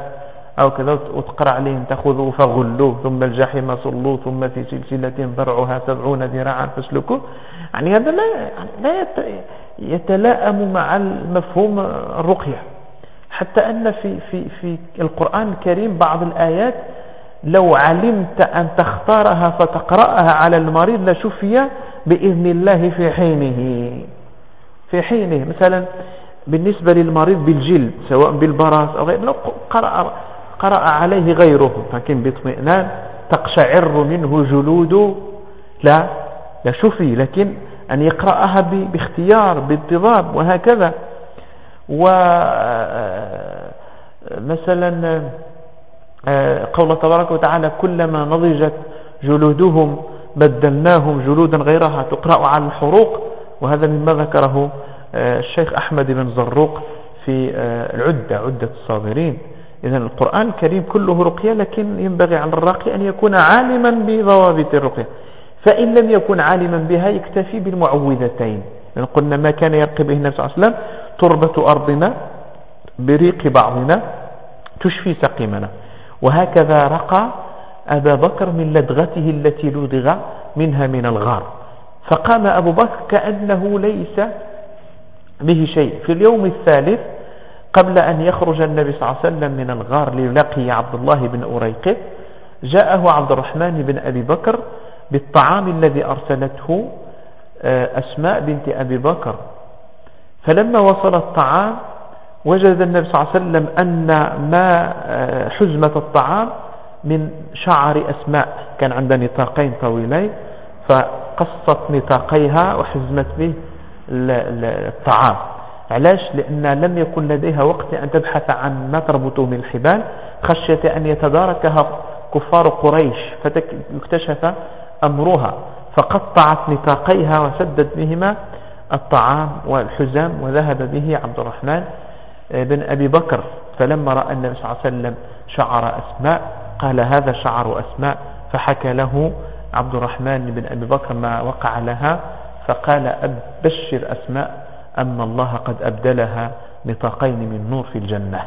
أو كذا وتقرأ عليهم تأخذوا فغلوه ثم الجحيم صلوه ثم في سلسلة ذرعها سبعون ذراعا فاسلكوه. يعني هذا لا, لا يتلائم مع المفهوم الرقية. حتى أن في, في, في القرآن الكريم بعض الآيات لو علمت أن تختارها فتقرأها على المريض لشفي بإذن الله في حينه. في حينه. مثلا بالنسبة للمريض بالجلد سواء بالبراس أو غيره لو قرأ, قرأ عليه غيره لكن باطمئنان تقشعر منه جلود لا لا شفي لكن أن يقرأها باختيار بانتظام وهكذا. ومثلا آه، قول تبارك وتعالى كلما نضجت جلودهم بدلناهم جلودا غيرها تقرأ على الحروق. وهذا مما ذكره آه، الشيخ أحمد بن زروق في آه، العدة عدة الصابرين. إذا القرآن الكريم كله رقية لكن ينبغي على الراقي أن يكون عالما بضوابط الرقية. فإن لم يكن عالما بها يكتفي بالمعوذتين. لأن قلنا ما كان يرقي به النبي صلى الله عليه وسلم؟ تربة أرضنا بريق بعضنا تشفي سقيمنا. وهكذا رقى أبا بكر من لدغته التي لدغ منها من الغار. فقام أبو بكر كأنه ليس به شيء. في اليوم الثالث قبل أن يخرج النبي صلى الله عليه وسلم من الغار ليلاقي عبد الله بن أريقط جاءه عبد الرحمن بن أبي بكر بالطعام الذي أرسلته آه، أسماء بنت أبي بكر. فلما وصل الطعام وجد النبي صلى الله عليه وسلم أن ما آه، حزمة الطعام من شعر أسماء. كان عندها نطاقين طويلين فقصت نطاقيها وحزمت به الطعام. علاش؟ لأن لم يكن لديها وقت أن تبحث عن ما تربطه من الحبال خشية أن يتداركها كفار قريش فاكتشف أمرها. فقطعت نطاقيها وسدت بهما الطعام والحزام وذهب به عبد الرحمن بن أبي بكر فلما رأى النبي صلى الله عليه وسلم شعر أسماء قال هذا شعر أسماء فحكى له عبد الرحمن بن أبي بكر ما وقع لها فقال أبشر أسماء أن الله قد أبدلها نطاقين من نور في الجنة.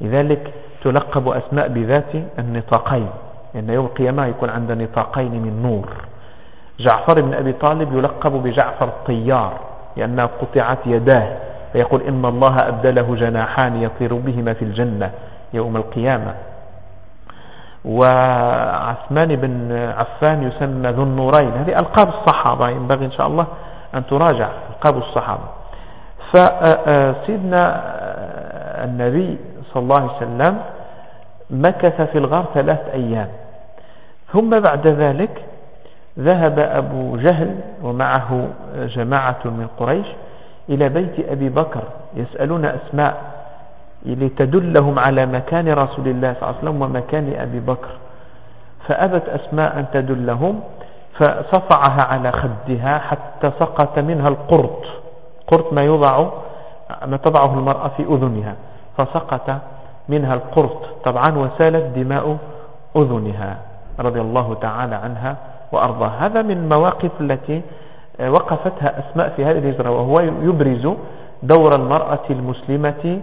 لذلك تلقب أسماء بذات النطاقين لأن يوم القيامة يكون عندها نطاقين من نور. جعفر بن أبي طالب يلقب بجعفر الطيار لأنها قطعت يداه. فيقول إن الله أبدله جناحان يطير بهما في الجنة يوم القيامة. وعثمان بن عفان يسمى ذو النورين. هذه ألقاب الصحابة ينبغي إن شاء الله أن تراجع ألقاب الصحابة. فسيدنا النبي صلى الله عليه وسلم مكث في الغار ثلاث أيام. ثم بعد ذلك ذهب أبو جهل ومعه جماعة من قريش إلى بيت أبي بكر يسألون أسماء لتدلهم على مكان رسول الله صلى الله عليه وسلم ومكان أبي بكر. فأبت أسماء أن تدلهم فصفعها على خدها حتى سقط منها القرط. قرط ما يوضع ما تضعه المرأة في أذنها فسقط منها القرط. طبعا وسالت دماء أذنها رضي الله تعالى عنها وأرضاها. هذا من المواقف التي وقفتها أسماء في هذه الهجرة وهو يبرز دور المرأة المسلمة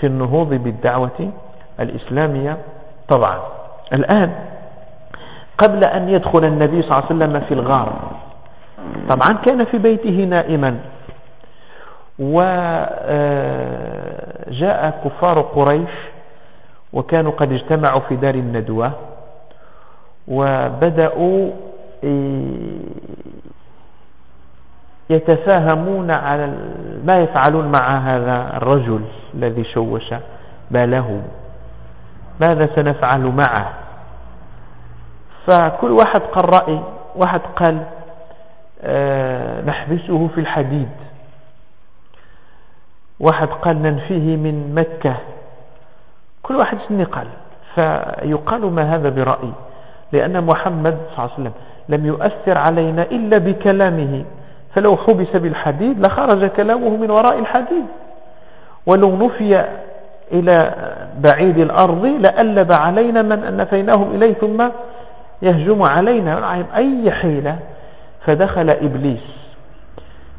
في النهوض بالدعوة الإسلامية طبعا. الآن قبل أن يدخل النبي صلى الله عليه وسلم في الغار طبعا كان في بيته نائما وجاء كفار قريش وكانوا قد اجتمعوا في دار الندوة وبدأوا يتفاهمون على ما يفعلون مع هذا الرجل الذي شوش باله ماذا سنفعل معه؟ فكل واحد قال رأي واحد قال آه، نحبسه في الحديد. واحد قال ننفيه من مكة. كل واحد قال. فيقال ما هذا برأي؟ لأن محمد صلى الله عليه وسلم لم يؤثر علينا إلا بكلامه. فلو حبس بالحديد لخرج كلامه من وراء الحديد. ولو نفي إلى بعيد الأرض لألب علينا من نفيناهم إليه ثم يهجم علينا. أي حيلة؟ فدخل إبليس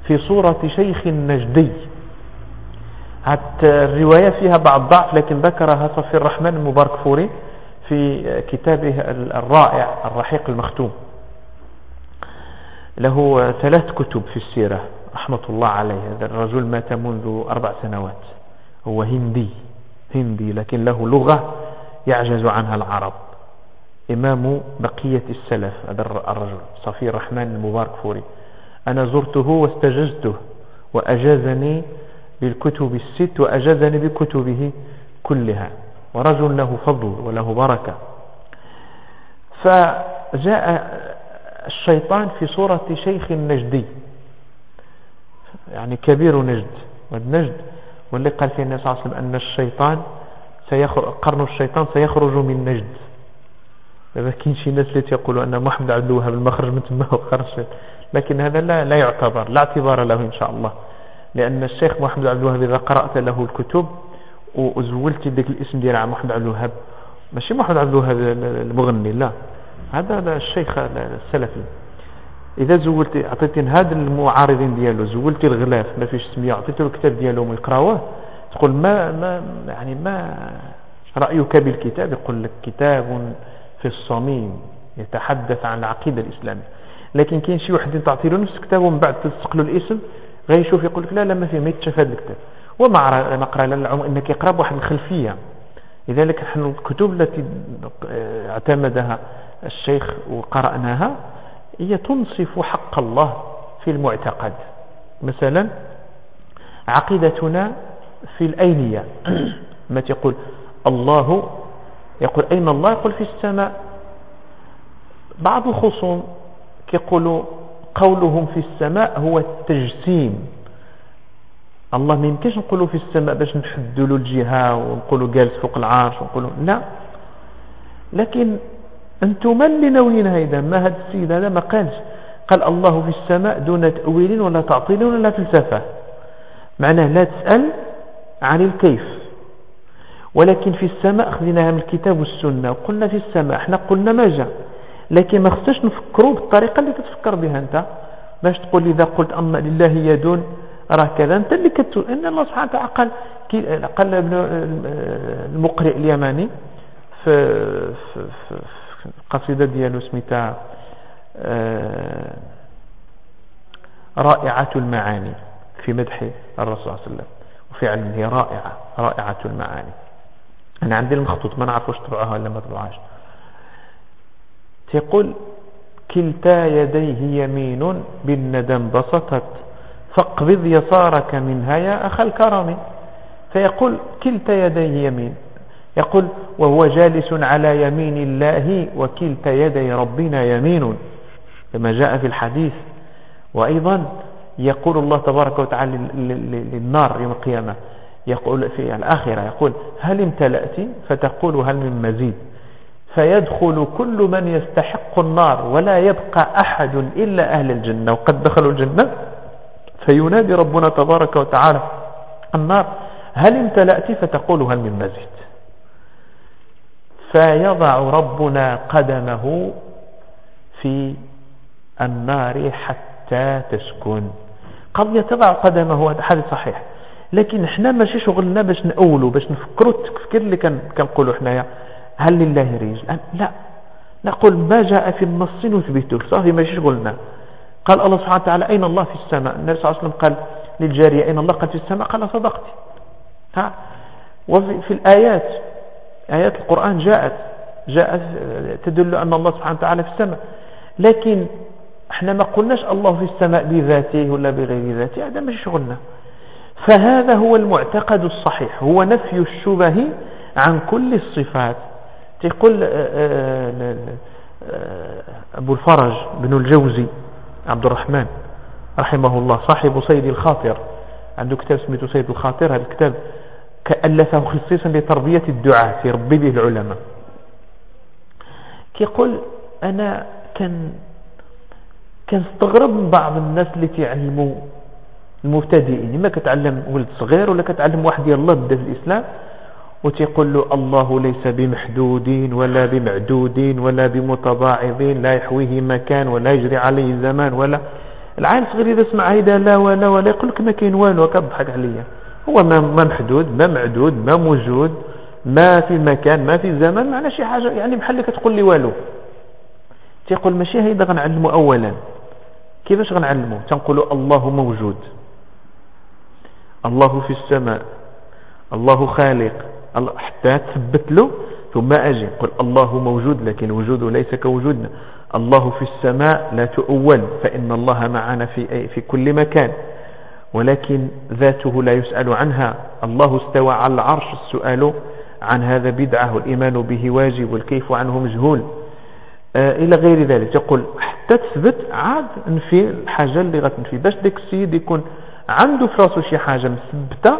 في صورة شيخ نجدي الرواية فيها بعض ضعف لكن ذكرها صفي الرحمن المباركفوري في كتابه الرائع الرحيق المختوم. له ثلاث كتب في السيرة رحمة الله عليه. هذا الرجل مات منذ أربع سنوات. هو هندي هندي لكن له لغة يعجز عنها العرب. إمام بقية السلف هذا الرجل صفي الرحمن المباركفوري. أنا زرته واستجزته وأجازني بالكتب الست وأجازني بكتبه كلها. ورجل له فضل وله بركة. فجاء الشيطان في صورة شيخ نجدي يعني كبير نجد والنجد واللي قال فيه النبي صلى الله عليه وسلم أن الشيطان سيخرج قرن الشيطان سيخرج من نجد. إذا كاين شي ناس اللي يقولوا أن محمد عبد الوهاب المخرج من تما وخرج. لكن هذا لا لا يعتبر لا اعتبار له إن شاء الله. لأن الشيخ محمد عبد الوهاب إذا قرأت له الكتب وزولت ذاك الاسم ديال محمد عبد الوهاب ماشي محمد عبد الوهاب المغني لا. هذا الشيخ السلفي. إذا زولت عطيتي هذا المعارضين ديالو زولتي الغلاف ما فيش سمية عطيتي الكتاب ديالهم يقراوه تقول ما ما يعني ما رأيك بالكتاب؟ يقول لك كتاب في الصميم يتحدث عن العقيدة الإسلامية. لكن كاين شي واحد تعطي له نفس الكتاب ومن بعد تلصق له الاسم غيشوف يقول لك لا لا ما فيه ما يتشاف هذا الكتاب. وما نقرا للعموم إنك يقرأ بواحد الخلفية. لذلك نحن الكتب التي اعتمدها الشيخ وقرأناها هي تنصف حق الله في المعتقد. مثلا عقيدتنا في الأينية. ما تقول الله يقول أين الله؟ يقول في السماء. بعض الخصوم يقولوا قولهم في السماء هو التجسيم. الله ما يمكنش نقولوا في السماء باش نحدوا له الجهة ونقولوا جالس فوق العرش ونقولوا لا. لكن أنتم اللي ناويين هيدا؟ ما هذا السيد هذا ما قالش. قال الله في السماء دون تأويل ولا تعطيل ولا فلسفة. معناه لا تسأل عن الكيف. ولكن في السماء أخذناها من الكتاب والسنة. وقلنا في السماء إحنا قلنا ما جاء. لكن ما خصناش نفكروا بالطريقة اللي تتفكر بها أنت. باش تقول إذا قلت أن لله يدون راه كذا. أنت اللي كتقول إن الله سبحانه وتعالى قال قال ابن المقرئ اليماني في, في, في, في القصيده ديالو سميتها آه، رائعة المعاني في مدح الرسول صلى الله عليه وسلم وفعلا هي رائعة رائعة المعاني. أنا عندي المخطوط ما نعرف واش طبعها ولا ما طبعهاش تقول كلتا يديه يمين بالندم بسطت فاقبض يسارك منها يا أخ الكرم. فيقول كلتا يديه يمين. يقول وهو جالس على يمين الله وكلتا يدي ربنا يمين كما جاء في الحديث. وأيضا يقول الله تبارك وتعالى للنار يوم القيامة يقول في الآخرة يقول هل امتلأت؟ فتقول هل من مزيد. فيدخل كل من يستحق النار ولا يبقى أحد إلا أهل الجنة. وقد دخلوا الجنة فينادي ربنا تبارك وتعالى النار هل امتلأت؟ فتقول هل من مزيد. فيضع ربنا قدمه في النار حتى تسكن. قضية تضع قدمه هذا حديث صحيح. لكن إحنا ماشي شغلنا باش نأولوا باش نفكروا التفكير اللي كنقولوا حنايا هل لله رجل؟ لا. نقول ما جاء في النص نثبته. صافي ماشي شغلنا. قال الله سبحانه وتعالى أين الله في السماء؟ النبي صلى الله عليه وسلم قال للجارية أين الله قال في السماء؟ قال صدقت. ها؟ وفي الآيات. آيات القرآن جاءت جاءت تدل أن الله سبحانه وتعالى في السماء. لكن إحنا ما قلناش الله في السماء بذاته ولا بغير ذاته هذا مش شغلنا فهذا هو المعتقد الصحيح هو نفي الشبه عن كل الصفات. تقول آه، آه، آه، أبو الفرج بن الجوزي عبد الرحمن رحمه الله صاحب سيد الخاطر. عنده كتاب اسمه سيد الخاطر هذا الكتاب كألفه خصيصا لتربية الدعاة يربي به العلماء. كيقول أنا كان كنستغرب من بعض الناس اللي تعلموا المبتدئين. ما كتعلم ولد صغير ولا كتعلم واحد يلا بدأ في الإسلام وتيقول له الله ليس بمحدود ولا بمعدود ولا بمتضاعض لا يحويه مكان ولا يجري عليه زمان ولا العين صغير إذا سمع هيدا لا ولا ولا يقول لك ما كاين والو كضحك عليا. هو ما محدود ما معدود ما موجود ما في مكان ما في زمان معنا شي حاجة؟ يعني بحال كتقول لي والو. تيقول ماشي هيدا غنعلمو أولا. كيفاش غنعلمو؟ تنقولوا الله موجود. الله في السماء. الله خالق. حتى تثبت له ثم أجي. قل الله موجود لكن وجوده ليس كوجودنا. الله في السماء لا تؤول فإن الله معنا في, في كل مكان. ولكن ذاته لا يسأل عنها. الله استوى على العرش السؤال عن هذا بدعة والإيمان به واجب والكيف عنه مجهول. آه إلى غير ذلك يقول حتى تثبت عاد نفي الحاجة اللي غتنفي. باش ديك السيد يكون عنده في راسه شي حاجة مثبتة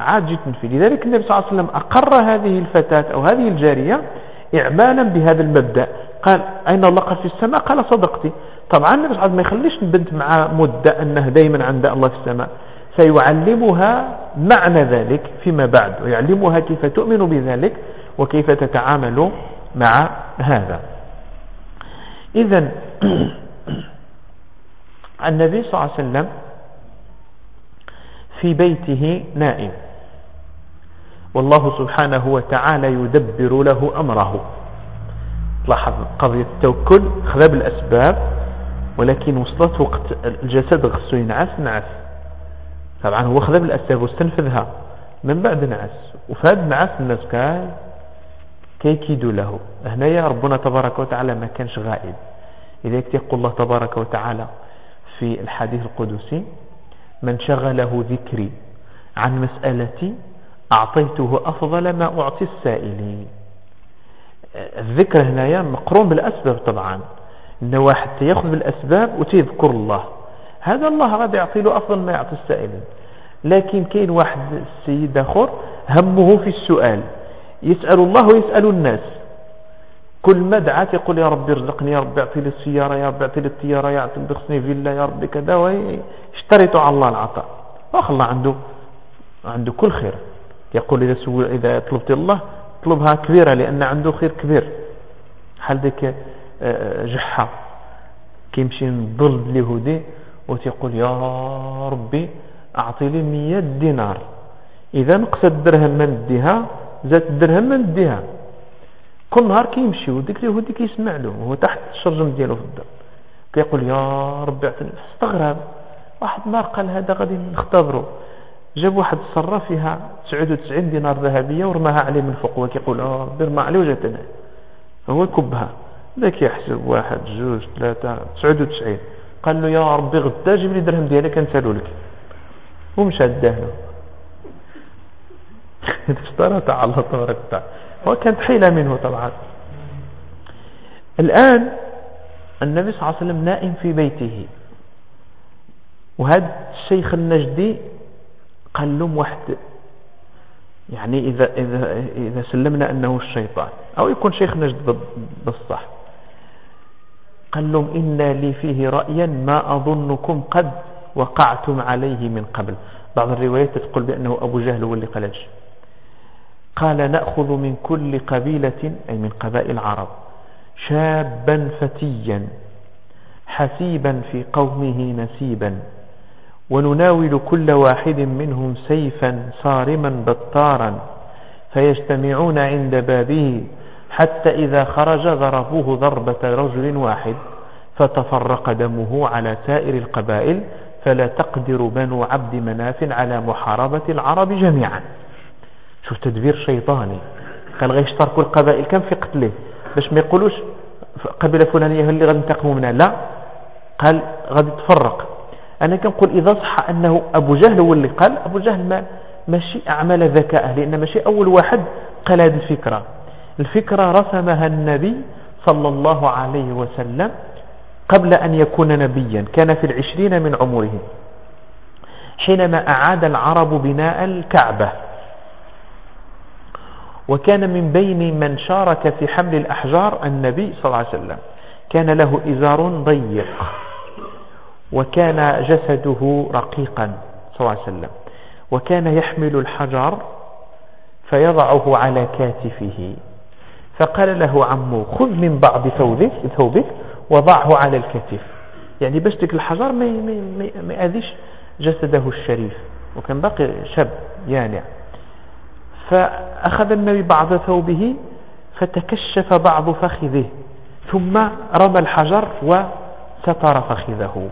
عاد جيت نفي. لذلك النبي صلى الله عليه وسلم أقر هذه الفتاة أو هذه الجارية إعمالا بهذا المبدأ. قال أين الله قال في السماء؟ قال صدقتي. طبعا النبي صلى ما يخليش البنت مع مدة أنه دائما عند الله في السماء. فيعلمها معنى ذلك فيما بعد ويعلمها كيف تؤمن بذلك وكيف تتعامل مع هذا. إذا النبي صلى الله عليه وسلم في بيته نائم. والله سبحانه وتعالى يدبر له أمره. لاحظ قضية التوكل خذا بالأسباب. ولكن وصلت وقت الجسد غسو ينعس نعس. طبعا هو خذا بالأسباب واستنفذها. من بعد نعس. وفاد نعس الناس كاي كيكيدوا له. هنايا ربنا تبارك وتعالى ما كانش غائب. لذلك يقول الله تبارك وتعالى في الحديث القدسي من شغله ذكري عن مسألتي أعطيته أفضل ما أعطي السائلين. الذكر هنايا مقرون بالأسباب طبعا. إن واحد يأخذ بالأسباب وتذكر الله. هذا الله غادي يعطي له أفضل ما يعطي السائلين. لكن كاين واحد السيد آخر همه في السؤال. يسأل الله ويسأل الناس. كل ما دعات يقول يا ربي ارزقني يا ربي اعطي لي السيارة يا ربي اعطي لي الطيارة يا ربي خصني فيلا يا ربي كذا ويشترط على الله العطاء. واخ الله عنده عنده كل خير. يقول إذا سوى إذا طلبت الله طلبها كبيرة لأن عنده خير كبير. حال ذيك جحة كيمشي نضل اليهودي وتيقول يا ربي أعطي لي مية دينار. إذا نقص الدرهم من نديها زاد الدرهم من نديها كل نهار كيمشي وديك اليهودي كيسمع له وهو تحت الشرجم ديالو في الدار. كيقول يا ربي أعطيني استغرب. واحد ما قال هذا غادي نختبره جاب واحد الصرة فيها 99 دينار ذهبية ورماها عليه من فوق. وكيقول آه ربي رمى عليه وجات هو كبها. ذاك يحسب واحد جوج ثلاثة 99 قال له يا ربي غدا جيب لي درهم ديالك نسالو لك. ومشى اداه اشترى تعالى الله تبارك وتعالى. وكانت حيلة منه طبعا. الآن النبي صلى الله عليه وسلم نائم في بيته. وهذا الشيخ النجدي قال لهم واحد يعني إذا, إذا, إذا سلمنا أنه الشيطان. أو يكون شيخ نجد بالصح. قال لهم إن لي فيه رأيا ما أظنكم قد وقعتم عليه من قبل. بعض الروايات تقول بأنه أبو جهل هو اللي قال قال نأخذ من كل قبيلة أي من قبائل العرب شابا فتيا حسيبا في قومه نسيبا ونناول كل واحد منهم سيفا صارما بطارا فيجتمعون عند بابه حتى إذا خرج ضربوه ضربة رجل واحد فتفرق دمه على سائر القبائل فلا تقدر بنو عبد مناف على محاربة العرب جميعا. شوف تدبير شيطاني. قال غيشتركوا القبائل كم في قتله؟ باش ما يقولوش قبيلة فلانية اللي غادي ينتقموا منها؟ لا. قال غادي تفرق أنا كنقول إذا صح أنه أبو جهل هو اللي قال أبو جهل ما ماشي أعمل ذكاء لأن ماشي أول واحد قال هذه الفكرة. الفكرة رسمها النبي صلى الله عليه وسلم قبل أن يكون نبيا كان في العشرين من عمره حينما أعاد العرب بناء الكعبة. وكان من بين من شارك في حمل الأحجار النبي صلى الله عليه وسلم. كان له إزار ضيق وكان جسده رقيقا صلى الله عليه وسلم. وكان يحمل الحجر فيضعه على كاتفه. فقال له عمه خذ من بعض ثوبك, ثوبك وضعه على الكتف. يعني باش ديك الحجر ما ما يأذيش جسده الشريف وكان باقي شاب يانع. فأخذ النبي بعض ثوبه فتكشف بعض فخذه ثم رمى الحجر وستر فخذه.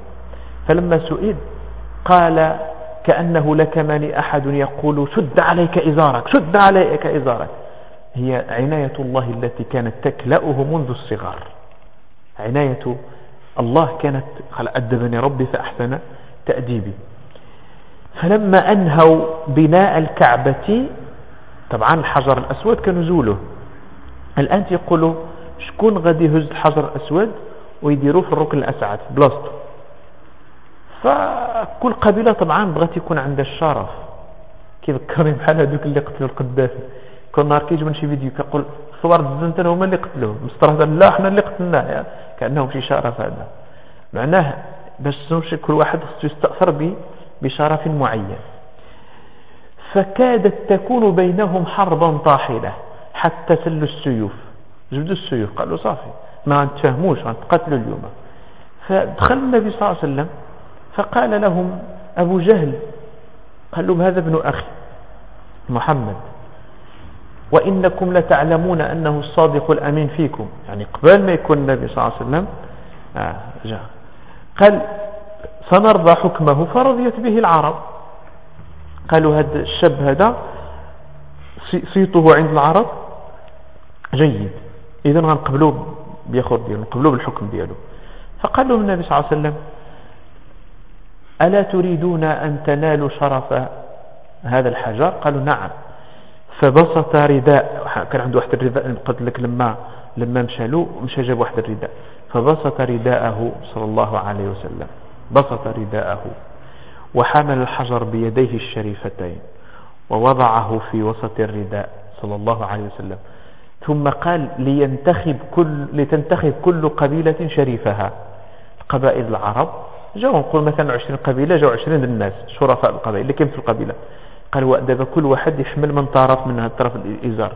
فلما سئل قال كأنه لكمني أحد يقول شد عليك إزارك شد عليك إزارك. هي عناية الله التي كانت تكلأه منذ الصغر عناية الله كانت قال أدبني ربي فأحسن تأديبي. فلما أنهوا بناء الكعبة طبعا الحجر الأسود كنزوله. الآن يقولوا شكون غادي يهز الحجر الأسود ويديروه في الركن الأسعد؟ بلاصتو. فكل قبيلة طبعا بغات يكون عندها الشرف. كيذكرني بحال هذوك اللي قتلوا القذافي كل نهار كيجي من شي فيديو كيقول صور الزنتن هما اللي قتلوه مسترهد لا إحنا اللي قتلناه يعني كأنه شي شرف هذا. معناه باش كل واحد خصو يستأثر بشرف معين. فكادت تكون بينهم حربا طاحنة حتى سلوا السيوف. جبدوا السيوف قالوا صافي ما نتفاهموش غنتقاتلوا اليوم. فدخل النبي صلى الله عليه وسلم فقال لهم أبو جهل قال لهم هذا ابن أخي محمد. وإنكم لتعلمون أنه الصادق الأمين فيكم. يعني قبل ما يكون النبي صلى الله عليه وسلم آه جاء. قال سنرضى حكمه فرضيت به العرب. قالوا هذا الشاب هذا صيته عند العرب. جيد. إذا غنقبلوه بياخذ ديالو نقبلوه بالحكم ديالو. فقال لهم النبي صلى الله عليه وسلم ألا تريدون أن تنالوا شرف هذا الحجر؟ قالوا نعم. فبسط رداء. كان عنده واحد الرداء قلت لك لما لما مشى له مشى جاب واحد الرداء. فبسط رداءه صلى الله عليه وسلم. بسط رداءه. وحمل الحجر بيديه الشريفتين. ووضعه في وسط الرداء صلى الله عليه وسلم. ثم قال لينتخب كل لتنتخب كل قبيلة شريفها. قبائل العرب جاءوا نقول مثلا 20 قبيلة جاءوا 20 الناس شرفاء القبائل اللي في القبيلة. قال ودابا كل واحد يحمل من طرف من الطرف الإزار.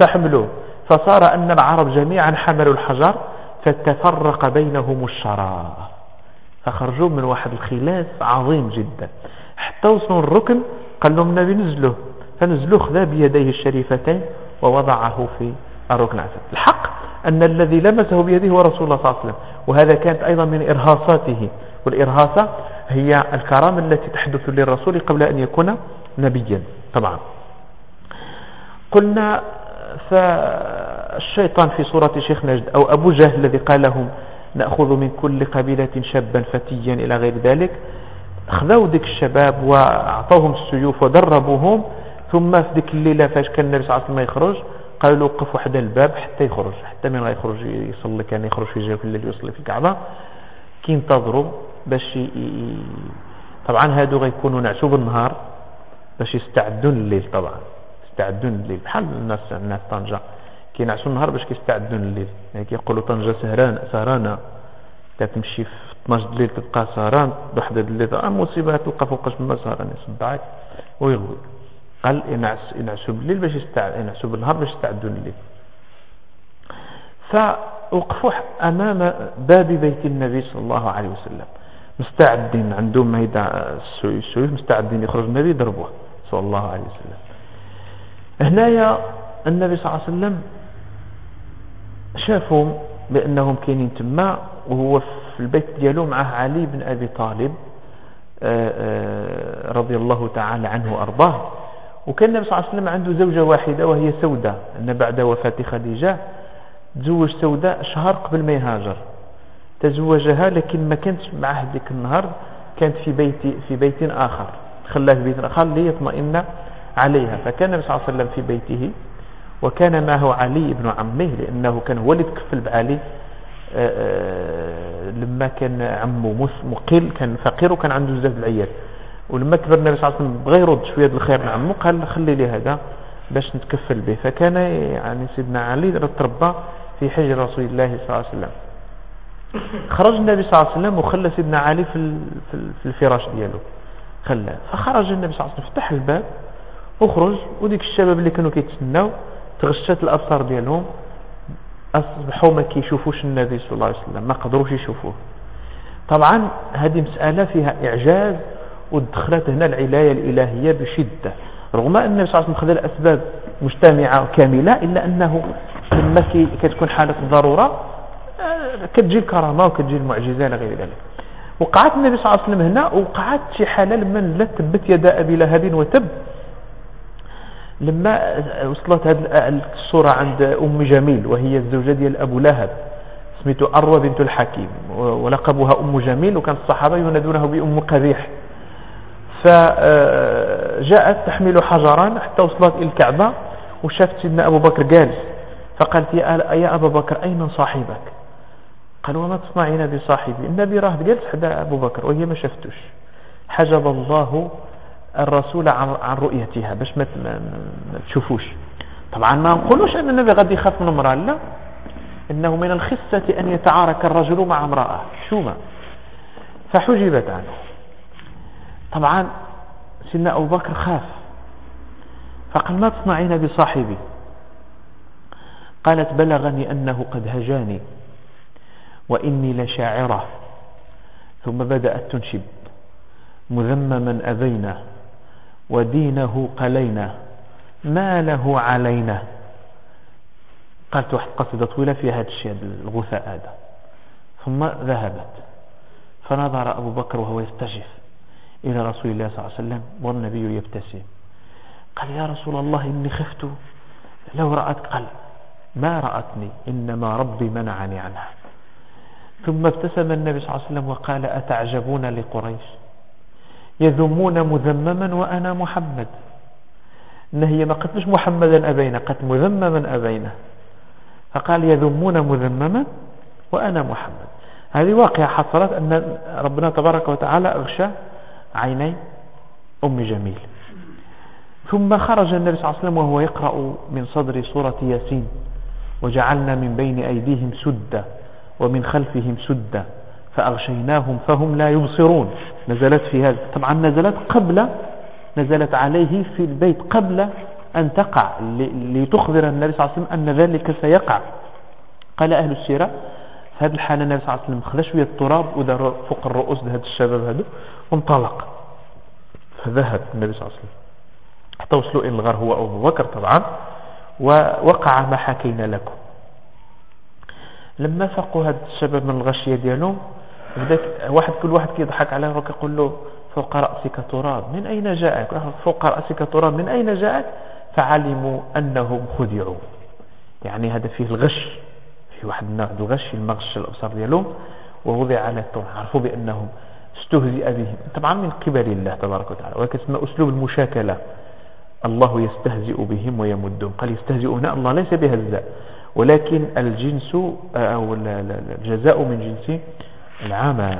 فحملوه. فصار أن العرب جميعا حملوا الحجر فتفرق بينهم الشراء فخرجوا من واحد الخلاف عظيم جدا. حتى وصلوا الركن قال لهم النبي نزلوه. فنزلوه خذا بيديه الشريفتين ووضعه في الركن الحق أن الذي لمسه بيده هو رسول الله صلى الله عليه وسلم. وهذا كانت أيضا من إرهاصاته. والإرهاصة هي الكرامة التي تحدث للرسول قبل أن يكون نبيا طبعا. قلنا فالشيطان في صورة شيخ نجد أو أبو جهل الذي قال لهم نأخذ من كل قبيلة شابا فتيا إلى غير ذلك. خذوا ذيك الشباب وأعطوهم السيوف ودربوهم ثم في ذيك الليلة فاش كان النبي صلى الله عليه وسلم يخرج قالوا له وقف واحد الباب حتى يخرج حتى من غيخرج يصلي كان يخرج في جوف الليل يصلي في الكعبة. كينتظروا باش ي... طبعا هادو غيكونوا نعسوا بالنهار. باش يستعدوا لليل طبعا. يستعدوا لليل بحال الناس الناس طنجة. كينعسوا النهار باش كيستعدوا لليل يعني كيقولوا طنجة سهران سهرانة. كتمشي في 12 الليل تبقى سهران بوحدة الليل. آه مصيبة تلقى فوقاش ما سهران. يصدعك ويغوي. قال ينعس ينعسوا بالليل باش يستعد ينعسوا بالنهار باش يستعدوا لليل فوقفوا أمام باب بيت النبي صلى الله عليه وسلم. مستعدين عندهم هيدا السيوف مستعدين يخرج النبي يضربوه. صلى الله عليه وسلم. هنايا النبي صلى الله عليه وسلم شافهم بأنهم كاينين تما وهو في البيت ديالو معه علي بن أبي طالب آه، آه، رضي الله تعالى عنه وأرضاه. وكان النبي صلى الله عليه وسلم عنده زوجة واحدة وهي سودة. أن بعد وفاة خديجة تزوج سودة شهر قبل ما يهاجر. تزوجها لكن ما كانت معه ذيك النهار كانت في بيت في بيت آخر. خلاها في بيت آخر ليطمئن عليها. فكان النبي صلى الله عليه وسلم في بيته وكان معه علي بن عمه لأنه كان هو اللي تكفل بعلي. آه، آه، لما كان عمه مقل كان فقير وكان عنده بزاف العيال ولما كبر النبي صلى الله عليه وسلم بغى يرد شوية الخير من عمه قال خلي لي هذا باش نتكفل به. فكان يعني سيدنا علي تربى في حجر رسول الله صلى الله عليه وسلم. خرج النبي صلى الله عليه وسلم وخلى سيدنا علي في الفراش ديالو. خلاه فخرج النبي صلى الله عليه وسلم فتح الباب وخرج. وديك الشباب اللي كانوا كيتسناو تغشت الابصار ديالهم. أصبحوا ما كيشوفوش النبي صلى الله عليه وسلم ما قدروش يشوفوه. طبعا هذه مسألة فيها إعجاز ودخلت هنا العناية الإلهية بشدة. رغم أن النبي صلى الله عليه وسلم خذ الأسباب مجتمعة كاملة إلا أنه لما كتكون حالة ضرورة آه، كتجي الكرامة وكتجي المعجزة إلى غير ذلك. وقعت النبي صلى الله عليه وسلم هنا وقعت شي حالة لما نزلت تبت يدا أبي لهب وتب. لما وصلت هذه الصورة عند أم جميل وهي الزوجة ديال أبو لهب سميتو أروى بنت الحكيم ولقبها أم جميل وكان الصحابة ينادونه بأم قبيح. فجاءت تحمل حجرا حتى وصلت إلى الكعبة وشافت سيدنا أبو بكر جالس. فقالت يا أبا بكر أين صاحبك؟ قال وما تصنعين بصاحبي النبي راه جالس حدا أبو بكر وهي ما شفتوش. حجب الله الرسول عن رؤيتها باش ما تشوفوش. طبعا ما نقولوش أن النبي غادي يخاف من امرأة لا. إنه من الخسة أن يتعارك الرجل مع امرأة. شو ما. فحجبت عنه. طبعا سيدنا أبو بكر خاف. فقال ما تصنعين بصاحبي. قالت بلغني أنه قد هجاني. وإني لشاعرة. ثم بدأت تنشب. مذمما أبينا ودينه قلينا. ما له علينا. قالت واحد قصيدة طويلة فيها هذا الشيء الغثاء هذا. ثم ذهبت. فنظر أبو بكر وهو يستجف إلى رسول الله صلى الله عليه وسلم والنبي يبتسم. قال يا رسول الله إني خفت. لو رأت قال ما رأتني. إنما ربي منعني عنها. ثم ابتسم النبي صلى الله عليه وسلم وقال أتعجبون لقريش؟ يذمون مذمما وأنا محمد. إن هي ما قتلش محمدا أبينا قتل مذمما أبينا. فقال يذمون مذمما وأنا محمد. هذه واقعة حصلت أن ربنا تبارك وتعالى أغشى عيني أم جميل. ثم خرج النبي صلى الله عليه وسلم وهو يقرأ من صدر سورة ياسين وجعلنا من بين أيديهم سدا. ومن خلفهم سدا فأغشيناهم فهم لا يبصرون. نزلت في هذا. طبعا نزلت قبل نزلت عليه في البيت قبل أن تقع لتخبر النبي صلى الله عليه وسلم أن ذلك سيقع. قال أهل السيرة في هذه الحالة النبي صلى الله عليه وسلم خذ شوية التراب ودار فوق الرؤوس هذا الشباب هذا وانطلق. فذهب النبي صلى الله عليه وسلم. حتى وصلوا إلى الغار هو أبو بكر طبعا ووقع ما حكينا لكم. لما فقوا هذا الشباب من الغشية ديالهم بدك واحد كل واحد كيضحك عليه وكيقول له فوق رأسك تراب من أين جاءك؟ فوق رأسك تراب من أين جاءك؟ فعلموا أنهم خدعوا. يعني هذا فيه الغش في واحد النوع الغش المغش الأبصار ديالهم ووضع على التوم عرفوا بأنهم استهزئ بهم طبعا من قبل الله تبارك وتعالى وكسم أسلوب المشاكلة. الله يستهزئ بهم ويمدهم. قال يستهزئون الله ليس بهزاء. ولكن الجنس أو الجزاء من جنس العمل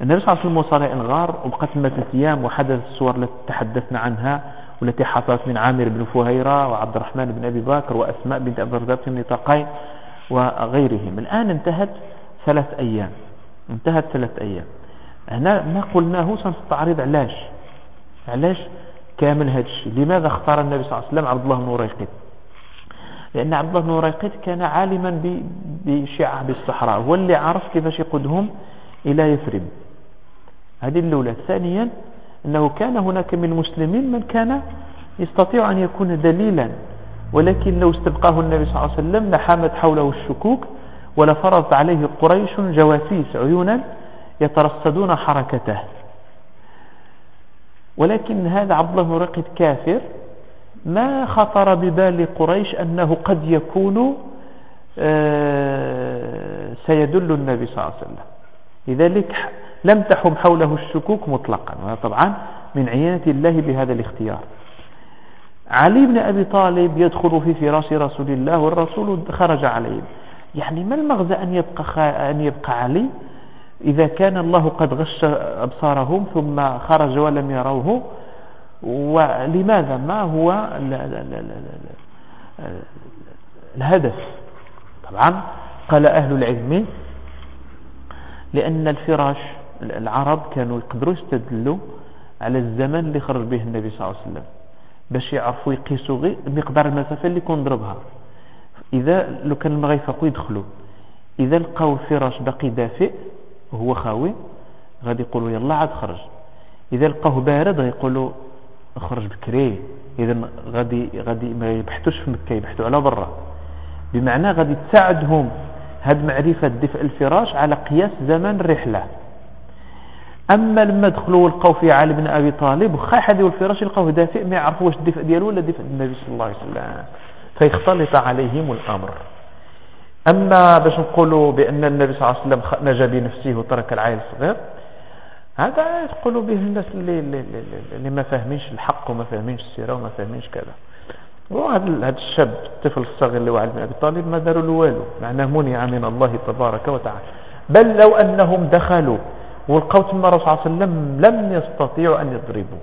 النبي صلى الله عليه وسلم وصل إلى الغار وبقت ثلاثة أيام وحدث الصور التي تحدثنا عنها والتي حصلت من عامر بن فهيرة وعبد الرحمن بن أبي بكر وأسماء بنت أبي الرداء بن نطاقين وغيرهم. الآن انتهت ثلاث أيام. انتهت ثلاث أيام. هنا ما قلناه سنستعرض علاش. علاش كامل هذا الشيء؟ لماذا اختار النبي صلى الله عليه وسلم عبد الله بن ريقط لأن عبد الله بن ريقط كان عالما بشعب بالصحراء هو اللي عرف كيفاش يقودهم إلى يثرب. هذه الأولى. ثانيا أنه كان هناك من المسلمين من كان يستطيع أن يكون دليلا ولكن لو استبقاه النبي صلى الله عليه وسلم لحامت حوله الشكوك ولفرضت عليه قريش جواسيس عيونا يترصدون حركته. ولكن هذا عبد الله بن رقد كافر ما خطر ببال قريش أنه قد يكون آه، سيدل النبي صلى الله عليه وسلم. لذلك لم تحم حوله الشكوك مطلقا طبعا من عينة الله بهذا الاختيار. علي بن أبي طالب يدخل في فراش رسول الله والرسول خرج عليه. يعني ما المغزى أن يبقى, أن يبقى علي؟ إذا كان الله قد غش أبصارهم ثم خرج ولم يروه ولماذا ما هو الهدف؟ طبعا قال أهل العلم لأن الفراش العرب كانوا يقدروا يستدلوا على الزمن اللي خرج به النبي صلى الله عليه وسلم باش يعرفوا يقيسوا غير مقدار المسافة اللي كون ضربها. إذا لو كان ما يدخلوا. إذا لقاو الفراش باقي دافئ وهو خاوي غادي يقولوا يلا عاد خرج. إذا لقاه بارد غيقولوا خرج بكري. إذا غادي غادي ما يبحثوش في مكة يبحثوا على برا. بمعنى غادي تساعدهم. هاد معرفة دفء الفراش على قياس زمن الرحلة أما لما دخلوا ولقوا في علي بن أبي طالب وخا حديو الفراش يلقوه دافئ ما يعرفوا واش الدفء ديالو ولا دفء النبي صلى الله عليه وسلم. فيختلط عليهم الأمر. أما باش نقولوا بأن النبي صلى الله عليه وسلم نجا بنفسه وترك العائل الصغير هذا يقولوا به الناس اللي, اللي, اللي ما فاهمينش الحق وما فاهمينش السيرة وما فاهمينش كذا. وهذا هذا الشاب الطفل الصغير اللي علي بن أبي طالب ما داروا له والو. معناه منع من الله تبارك وتعالى. بل لو أنهم دخلوا والقوا تما الرسول صلى الله عليه وسلم لم يستطيعوا أن يضربوه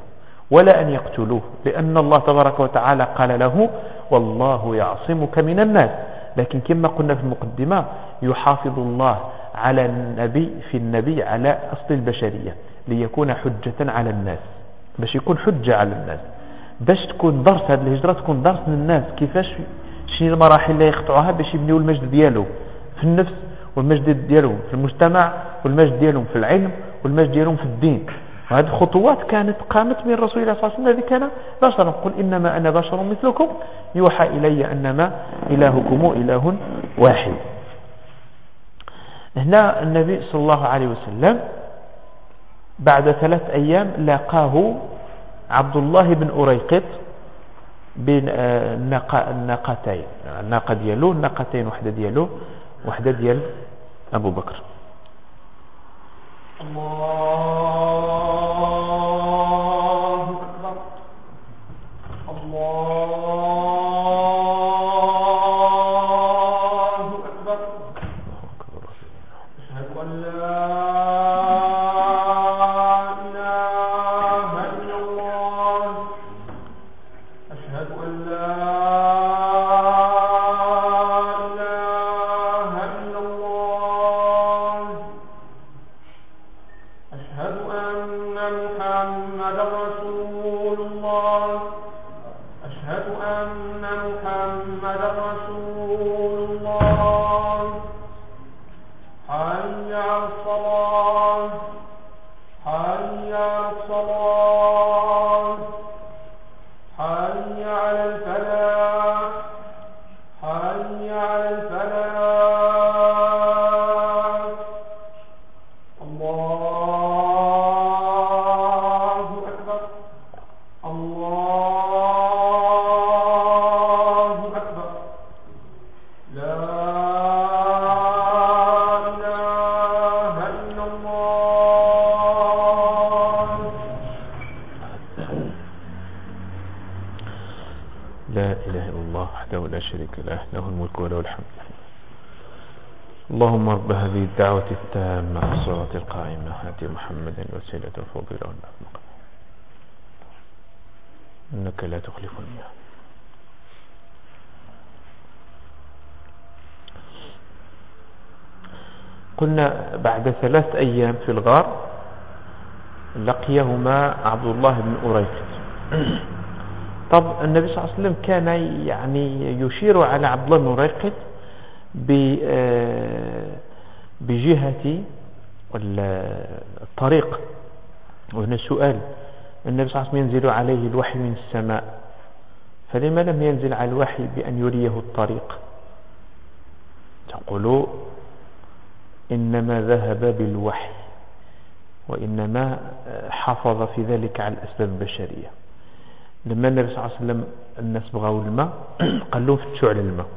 ولا أن يقتلوه لأن الله تبارك وتعالى قال له والله يعصمك من الناس. لكن كما قلنا في المقدمة يحافظ الله على النبي في النبي على أصل البشرية ليكون حجة على الناس. باش يكون حجة على الناس. باش تكون درس هذه الهجرة تكون درس للناس. كيفاش؟ شنو المراحل اللي يقطعوها باش يبنيوا المجد ديالو؟ في النفس والمجد ديالهم. في المجتمع والمجد ديالهم. في العلم والمجد ديالهم. في الدين. وهذه الخطوات كانت قامت من رسول الله صلى الله عليه وسلم. الذي كان بشرا. قل إنما أنا بشر مثلكم. يوحى إلي أنما إلهكم إله واحد. هنا النبي صلى الله عليه وسلم بعد ثلاث أيام لاقاه عبد الله بن أريقط بين آه، الناقتين الناقة ديالو الناقتين وحدة ديالو وحدة ديال أبو بكر. الله إنك لا تخلف المياه. قلنا بعد ثلاث أيام في الغار لقيهما عبد الله بن أريقط طب النبي صلى الله عليه وسلم كان يعني يشير على عبد الله بن أريقط آه، بجهة الطريق. وهنا سؤال النبي صلى الله عليه وسلم ينزل عليه الوحي من السماء. فلما لم ينزل على الوحي بأن يريه الطريق؟ تقول إنما ذهب بالوحي وإنما حافظ في ذلك على الأسباب البشرية. لما النبي صلى الله عليه وسلم الناس بغاو الماء قال لهم فتشوا على الماء.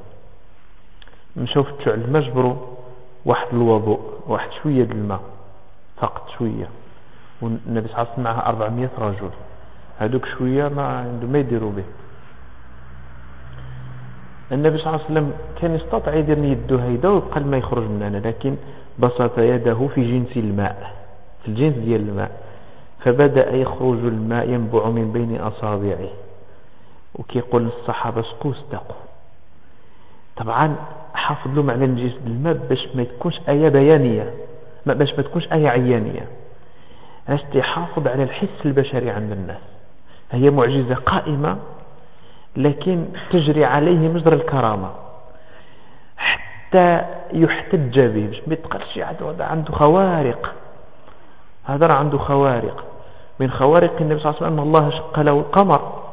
مشاو فتشوا على الماء جبروا واحد الوضوء واحد شوية الماء فقط شوية. والنبي صلى الله عليه وسلم معه 400 رجل. هذوك شوية ما عنده ما يديروا به. النبي صلى الله عليه وسلم كان يستطيع يدير يده هيدا ويبقى الماء يخرج مننا لكن بسط يده في جنس الماء في الجنس ديال الماء. فبدأ يخرج الماء ينبع من بين أصابعه. وكيقول الصحابة سقوا استقوا. طبعا حافظ له معنى الجنس الماء باش ما تكونش آية بيانية باش ما تكونش آية عيانية. باش تحافظ على الحس البشري عند الناس. هي معجزة قائمة لكن تجري عليه مجرى الكرامة. حتى يحتج به باش ما يتقالش هذا عنده خوارق. هذا عنده خوارق. من خوارق النبي صلى الله عليه وسلم أن الله شق له القمر.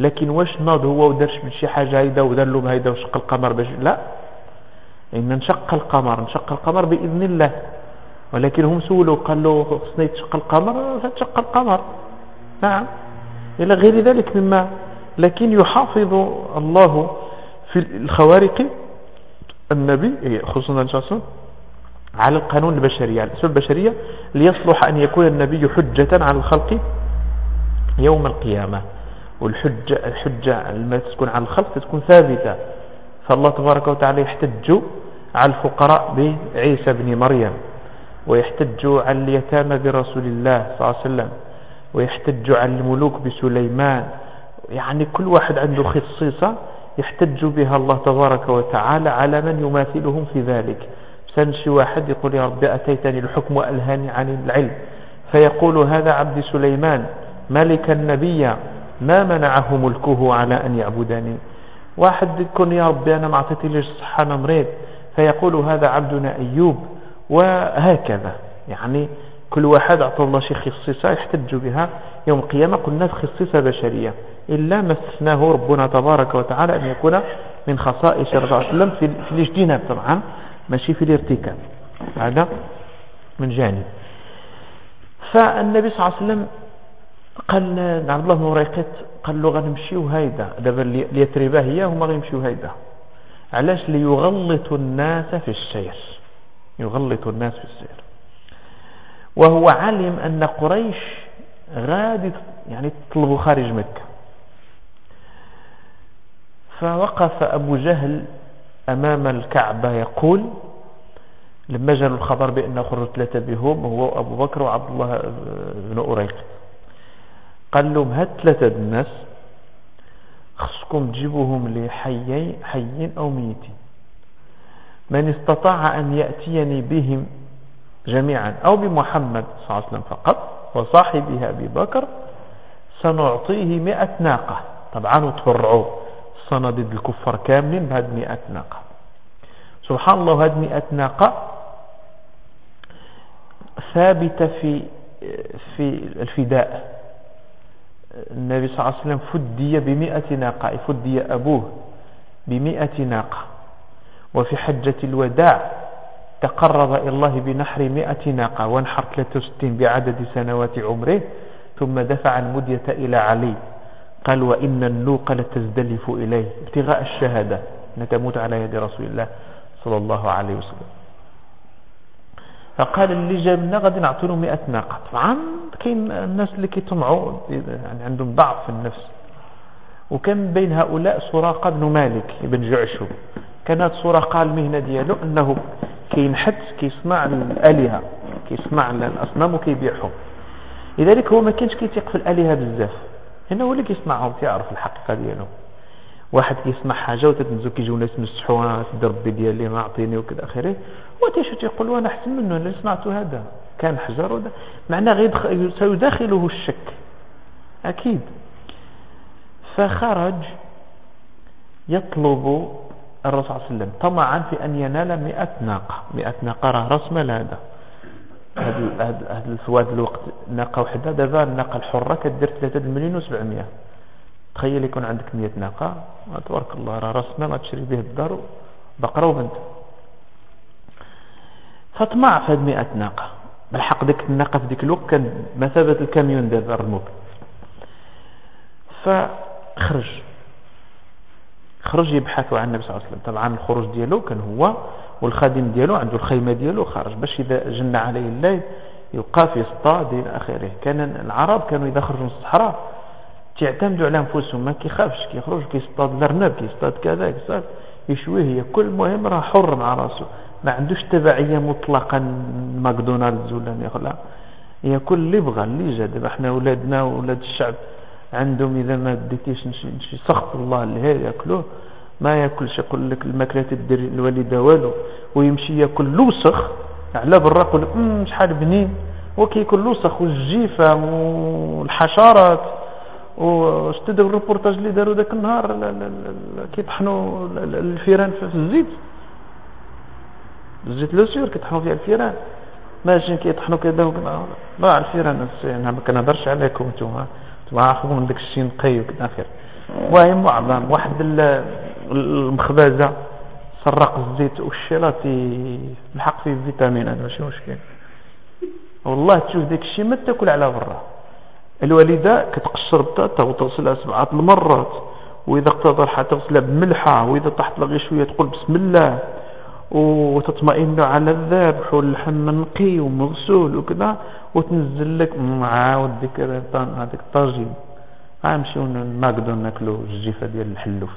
لكن واش ناض هو ودرش من شي حاجة هيدا ودار له هيدا وشق القمر باش لا. إن انشق القمر انشق القمر بإذن الله. ولكن هم سولوا قال له خصني تشق القمر فتشق القمر. نعم. إلى غير ذلك مما لكن يحافظ الله في الخوارق النبي خصوصا شاء الله على القانون البشري على الأسباب البشرية ليصلح أن يكون النبي حجة على الخلق يوم القيامة. والحجة الحجة لما تكون على الخلق تكون ثابتة. فالله تبارك وتعالى يحتج على الفقراء بعيسى بن مريم. ويحتج على اليتامى برسول الله صلى الله عليه وسلم ويحتج على الملوك بسليمان. يعني كل واحد عنده خصيصة يحتج بها الله تبارك وتعالى على من يماثلهم في ذلك. سنشي واحد يقول يا رب أتيتني الحكم وألهاني عن العلم. فيقول هذا عبد سليمان ملك النبي ما منعه ملكه على أن يعبدني؟ واحد يقول يا رب أنا ما أعطيتي الصحة أنا مريض فيقول هذا عبدنا أيوب وهكذا. يعني كل واحد أعطى الله شي خصيصة يحتج بها يوم القيامة. قلنا خصيصة بشرية. إلا ما استثناه ربنا تبارك وتعالى أن يكون من خصائص الرسول صلى الله عليه وسلم في الاجتناب طبعا ماشي في الارتكاب. هذا من جانب. فالنبي صلى الله عليه وسلم قال عبد الله بن قال له غنمشيو هيدا دابا اليتربه هي هما غيمشيو هيدا. علاش ليغلط الناس في السير يغلط الناس في السير وهو علم أن قريش غادي يعني تطلبوا خارج مكة. فوقف أبو جهل أمام الكعبة يقول لما جاء الخبر بأن خرجوا ثلاثة بهم هو أبو بكر وعبد الله بن أريق قال لهم هاد ثلاثة الناس خصكم تجيبوهم لي حيين حيين أو ميتين. من استطاع أن يأتيني بهم جميعا أو بمحمد صلى الله عليه وسلم فقط وصاحبه أبي بكر سنعطيه مئة ناقة. طبعا وتفرعوا صناديد الكفار كاملين بهذه مئة ناقة. سبحان الله هذه مئة ناقة ثابتة في في الفداء. النبي صلى الله عليه وسلم فدي بمئة ناقة فدي أبوه بمئة ناقة. وفي حجة الوداع تقرب إلى الله بنحر مئة ناقة وانحر 63 بعدد سنوات عمره ثم دفع المدية إلى علي. قال وإن النوق لتزدلف إليه. ابتغاء الشهادة. نتموت على يد رسول الله صلى الله عليه وسلم. فقال اللي جابنا غادي نعطي له 100 ناقة. طبعا كاين الناس اللي كيطمعوا يعني عندهم ضعف في النفس. وكان بين هؤلاء سراقة بن مالك بن جعشو كانت سراقة المهنة ديالو أنه كينحت كيصنع الآلهة كيصنع الأصنام وكيبيعهم. لذلك هو ما كانش كيتيق في الآلهة بزاف. هنا هو اللي كيصنعهم تيعرف الحقيقة ديالو. واحد كيصنع حاجة وتتنزو كيجيو ناس مسحوها سيدي ربي ديالي ما عطيني وكذا آخره. وتيشو تيقول؟ وأنا أحسن منه أنا صنعته هذا. كان حجر وده معناه غير سيداخله الشك. أكيد. فخرج يطلب الرسول صلى الله عليه وسلم. طمعا في أن ينال مئة ناقة. مئة ناقة راه رأس مال هذا. هذا في هذا الوقت ناقة وحدة. دابا الناقة الحرة كدير 3 مليون و700 تخيل يكون عندك 100 ناقة. تبارك الله راه رأس مال تشري به الدار بقرة وبنت. فطمع في هذه 100 ناقة. بالحق ديك الناقة في ديك الوقت كان مثابة الكاميون دابا الرموب. فخرج. خرج يبحث عن النبي صلى الله عليه وسلم. طبعا الخروج ديالو كان هو والخادم ديالو عنده الخيمة ديالو خارج باش إذا جن عليه الليل يوقف يصطاد إلى آخره. كان العرب كانوا إذا خرجوا من الصحراء تعتمدوا على أنفسهم ما كيخافش كيخرج كيصطاد الأرنب كيصطاد كذا كيصطاد يشويه كل مهم راه حر مع راسه ما عندوش تبعية مطلقا ماكدونالدز ولا لا ياكل اللي بغى اللي جا دابا حنا ولادنا وولاد الشعب. عندهم إذا ما ديتيش شي سخط الله اللي يأكلوه ما ياكلش يقول لك الماكلة تدير الوالدة والو ويمشي يأكل لوسخ على برا يقول شحال بنين؟ وكيكل لوسخ والجيفة والحشرات وشفت داك الروبورتاج اللي داروا ذاك النهار كيطحنوا الفيران في الزيت. الزيت لو كيطحنوا فيها الفيران. ماشي كيطحنوا كذا ضاع الفيران أنا ما كنهضرش عليكم نتوما. واخذوا من داك الشيء نقي وكذا اخر المهم معظم واحد المخبازه سرق الزيت والشيلاطي الحق فيه فيتامينات ماشي مشكل. والله تشوف داك الشيء ما تاكل على برا. الوالدة كتقشر بطاطا وتغسلها سبعة المرات وإذا اقتضى تغسلها بملحة وإذا طاحت لها غير شوية تقول بسم الله. وتطمئن على الذبح واللحم نقي ومغسول وكذا. وتنزل لك عاود ديك هذيك الطاجين غنمشيو ناكدو ناكلو الجيفة ديال الحلوف.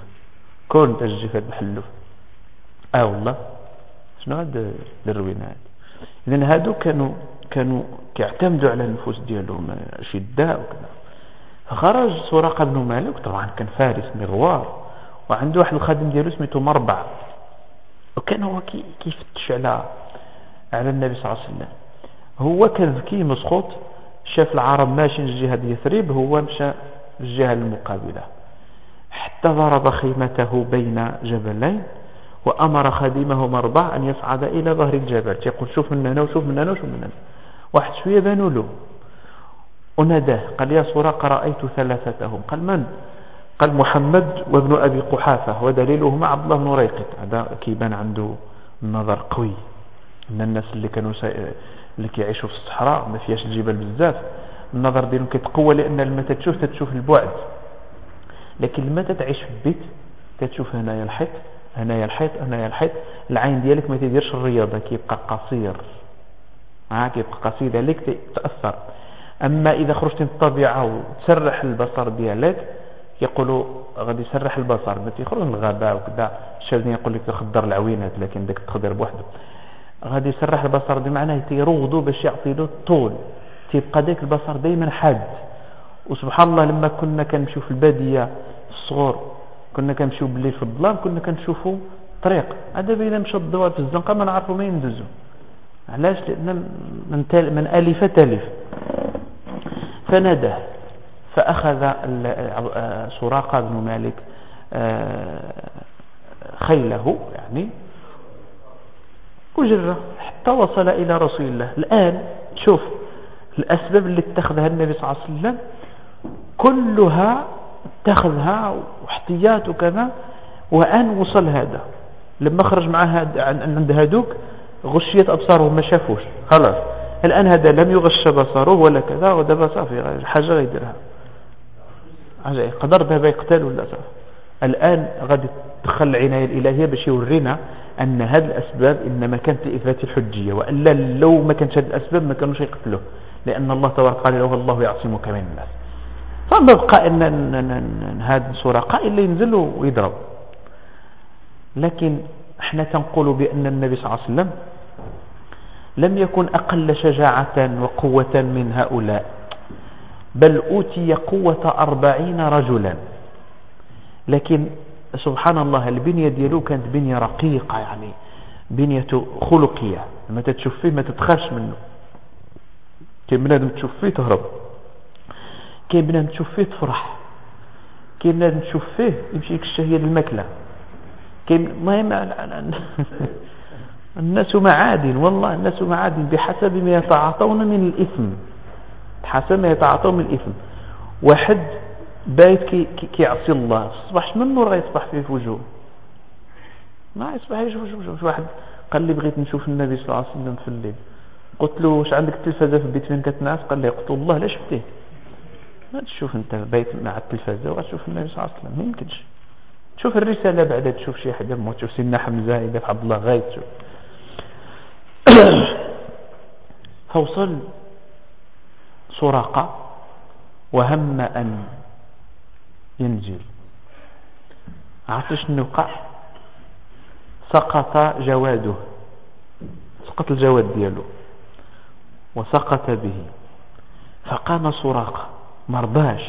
كل انت الجيفة ديال الحلوف. آه والله. شنو هاد الروينه هادي اذا هادو كانوا كانوا كيعتمدوا على النفوس ديالهم شداء وكذا. فخرج سراقة بن مالك طبعا كان فارس مغوار وعنده واحد الخادم ديالو سميتو مربع. وكان هو كيفتش على على النبي صلى الله عليه وسلم. هو كان ذكي مسخوط شاف العرب ماشيين الجهة يثرب هو مشى الجهة المقابلة. حتى ضرب خيمته بين جبلين وأمر خادمه مربع أن يصعد إلى ظهر الجبل. يقول شوف من هنا وشوف من هنا وشوف من هنا. واحد شوية بانوا له. وناداه قال يا سراق رأيت ثلاثتهم. قال من؟ قال محمد وابن أبي قحافة ودليلهما عبد الله بن ريقط. هذا كيبان عنده نظر قوي. من الناس اللي كانوا. اللي كيعيشوا في الصحراء ما فيهاش الجبال بزاف. النظر ديالهم كيتقوى لأن لما تتشوف تتشوف البعد. لكن لما تتعيش في البيت كتشوف هنايا الحيط هنايا الحيط هنايا الحيط. العين ديالك ما تديرش الرياضة كيبقى قصير. ها كيبقى قصير لذلك تأثر. أما إذا خرجت من الطبيعة وتسرح البصر ديالك يقولوا غادي يسرح البصر. ما تيخرج من الغابة وكذا. الشاذين يقول لك تخدر العوينات لكن داك التخدير بوحده غادي يسرح البصر بمعنى تيروضوا باش يعطي له الطول. تيبقى داك البصر دائما حاد. وسبحان الله لما كنا كنمشيو في البادية الصغور كنا كنمشيو بالليل في الظلام كنا كنشوفوا طريق. هذا اذا مشى الضوء في الزنقة ما نعرفوا ما يندوزو علاش؟ لأن من, تل من ألف تلف فناداه فأخذ سراقة بن مالك آه، خيله يعني وجره حتى وصل إلى رسول الله. الآن شوف الأسباب اللي اتخذها النبي صلى الله عليه وسلم كلها اتخذها واحتياط وكذا وأن وصل هذا. لما خرج مع عند هادوك غشيت أبصارهم ما شافوش. خلاص. الآن هذا لم يغش بصره ولا كذا ودابا صافي حاجة غيديرها. قدر دابا يقتل ولا صافي. الآن غادي تدخل العناية الإلهية باش يورينا أن هذه الأسباب إنما كانت لإثبات الحجية وإلا لو ما كانت هذه الأسباب ما كانوش يقتلوه لأن الله تبارك قال له الله يعصمك من الناس. فما بقى ان هذا سرقاء اللي ينزلوا ويضرب. لكن إحنا تنقول بأن النبي صلى الله عليه وسلم لم يكن أقل شجاعة وقوة من هؤلاء بل أوتي قوة أربعين رجلا. لكن سبحان الله البنية ديالو كانت بنية رقيقة يعني بنية خلقية. لما تتشوف فيه ما تتخافش منه. كي بنادم تشوف فيه تهرب. كي بنادم تشوف فيه تفرح. كي بنادم تشوف فيه يمشي لك الشهية للمكلة كي المهم الناس معادن والله الناس معادن بحسب ما يتعاطون من الإثم. بحسب ما يتعاطون من الإثم. واحد بايت كي كيعصي الله. الصباح من نور غيصبح فيه في وجهه ما يصبح يشوف وجهه واحد قال لي بغيت نشوف النبي صلى الله عليه وسلم في الليل. قلت له واش عندك التلفازه في البيت فين كتنعس؟ قال لي قلت الله لا شفتيه. ما تشوف انت بيت مع التلفازه وغتشوف النبي صلى الله عليه وسلم. ما يمكنش. تشوف الرسالة بعد تشوف شي حدا ما تشوف سيدنا حمزة إذا عبد الله غايب تشوف. فوصل سراقه وهم أن ينزل شنو وقع سقط جواده. سقط الجواد ديالو. وسقط به. فقام سراقة. مرضاش.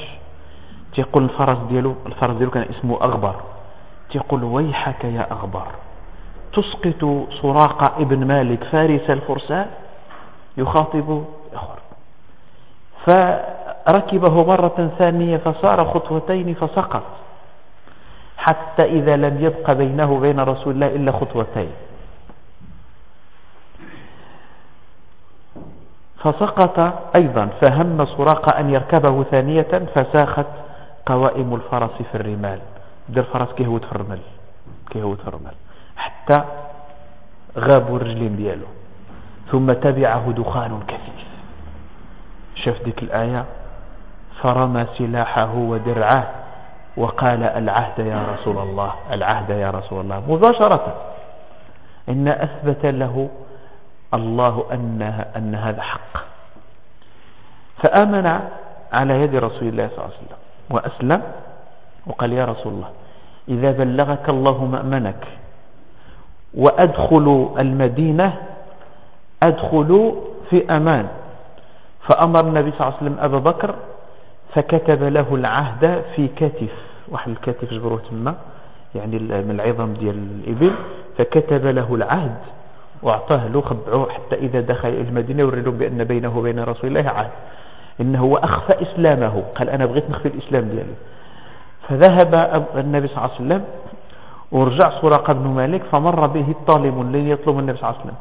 تيقول الفرس ديالو الفرس ديالو كان اسمه أغبر. تيقول ويحك يا أغبر. تسقط سراقة ابن مالك فارس الفرسان يخاطب أخر. فركبه مرة ثانية فصار خطوتين فسقط. حتى إذا لم يبق بينه وبين رسول الله إلا خطوتين. فسقط أيضا فهم سراقة أن يركبه ثانية فساخت قوائم الفرس في الرمال. بدا الفرس كيهوت في الرمل كيهوت الرمل حتى غابوا الرجلين ديالو ثم تبعه دخان كثيف. شاف ديك الآية؟ فرمى سلاحه ودرعه وقال العهد يا رسول الله العهد يا رسول الله. مباشرة. إن أثبت له الله أن, أن هذا حق. فآمن على يد رسول الله صلى الله عليه وسلم وأسلم وقال يا رسول الله إذا بلغك الله مأمنك وأدخل المدينة أدخل في أمان. فأمر النبي صلى الله عليه وسلم أبا بكر فكتب له العهد في كتف واحد الكتف جبروه تما يعني من العظم ديال الإبل فكتب له العهد وأعطاه له خبعوه حتى إذا دخل المدينة يوري له بأن بينه وبين رسول الله عهد. إنه وأخفى إسلامه قال أنا بغيت نخفي الإسلام ديالي. فذهب النبي صلى الله عليه وسلم ورجع سراقة بن مالك فمر به الطالب الذي يطلب النبي صلى الله عليه وسلم.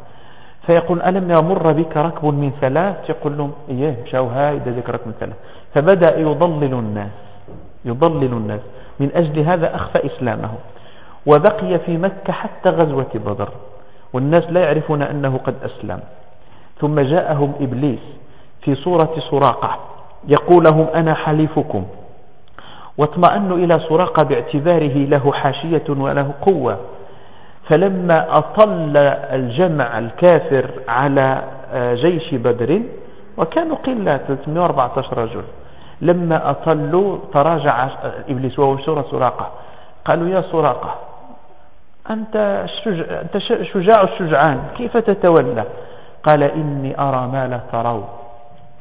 فيقول ألم يمر بك ركب من ثلاث؟ يقول لهم إيه مشاو هاي ذكرك من ثلاث. فبدأ يضلل الناس يضلل الناس. من أجل هذا أخفى إسلامه. وبقي في مكة حتى غزوة بدر. والناس لا يعرفون أنه قد أسلم. ثم جاءهم إبليس في صورة سراقة. يقول لهم أنا حليفكم. واطمأنوا إلى سراقة باعتباره له حاشية وله قوة. فلما أطل الجمع الكافر على آه، جيش بدر وكانوا قلة 314 رجل. لما أطلوا تراجع إبليس وهو سورة سراقة. قالوا يا سراقة أنت, الشجع أنت شجاع الشجعان كيف تتولى؟ قال إني أرى ما لا ترون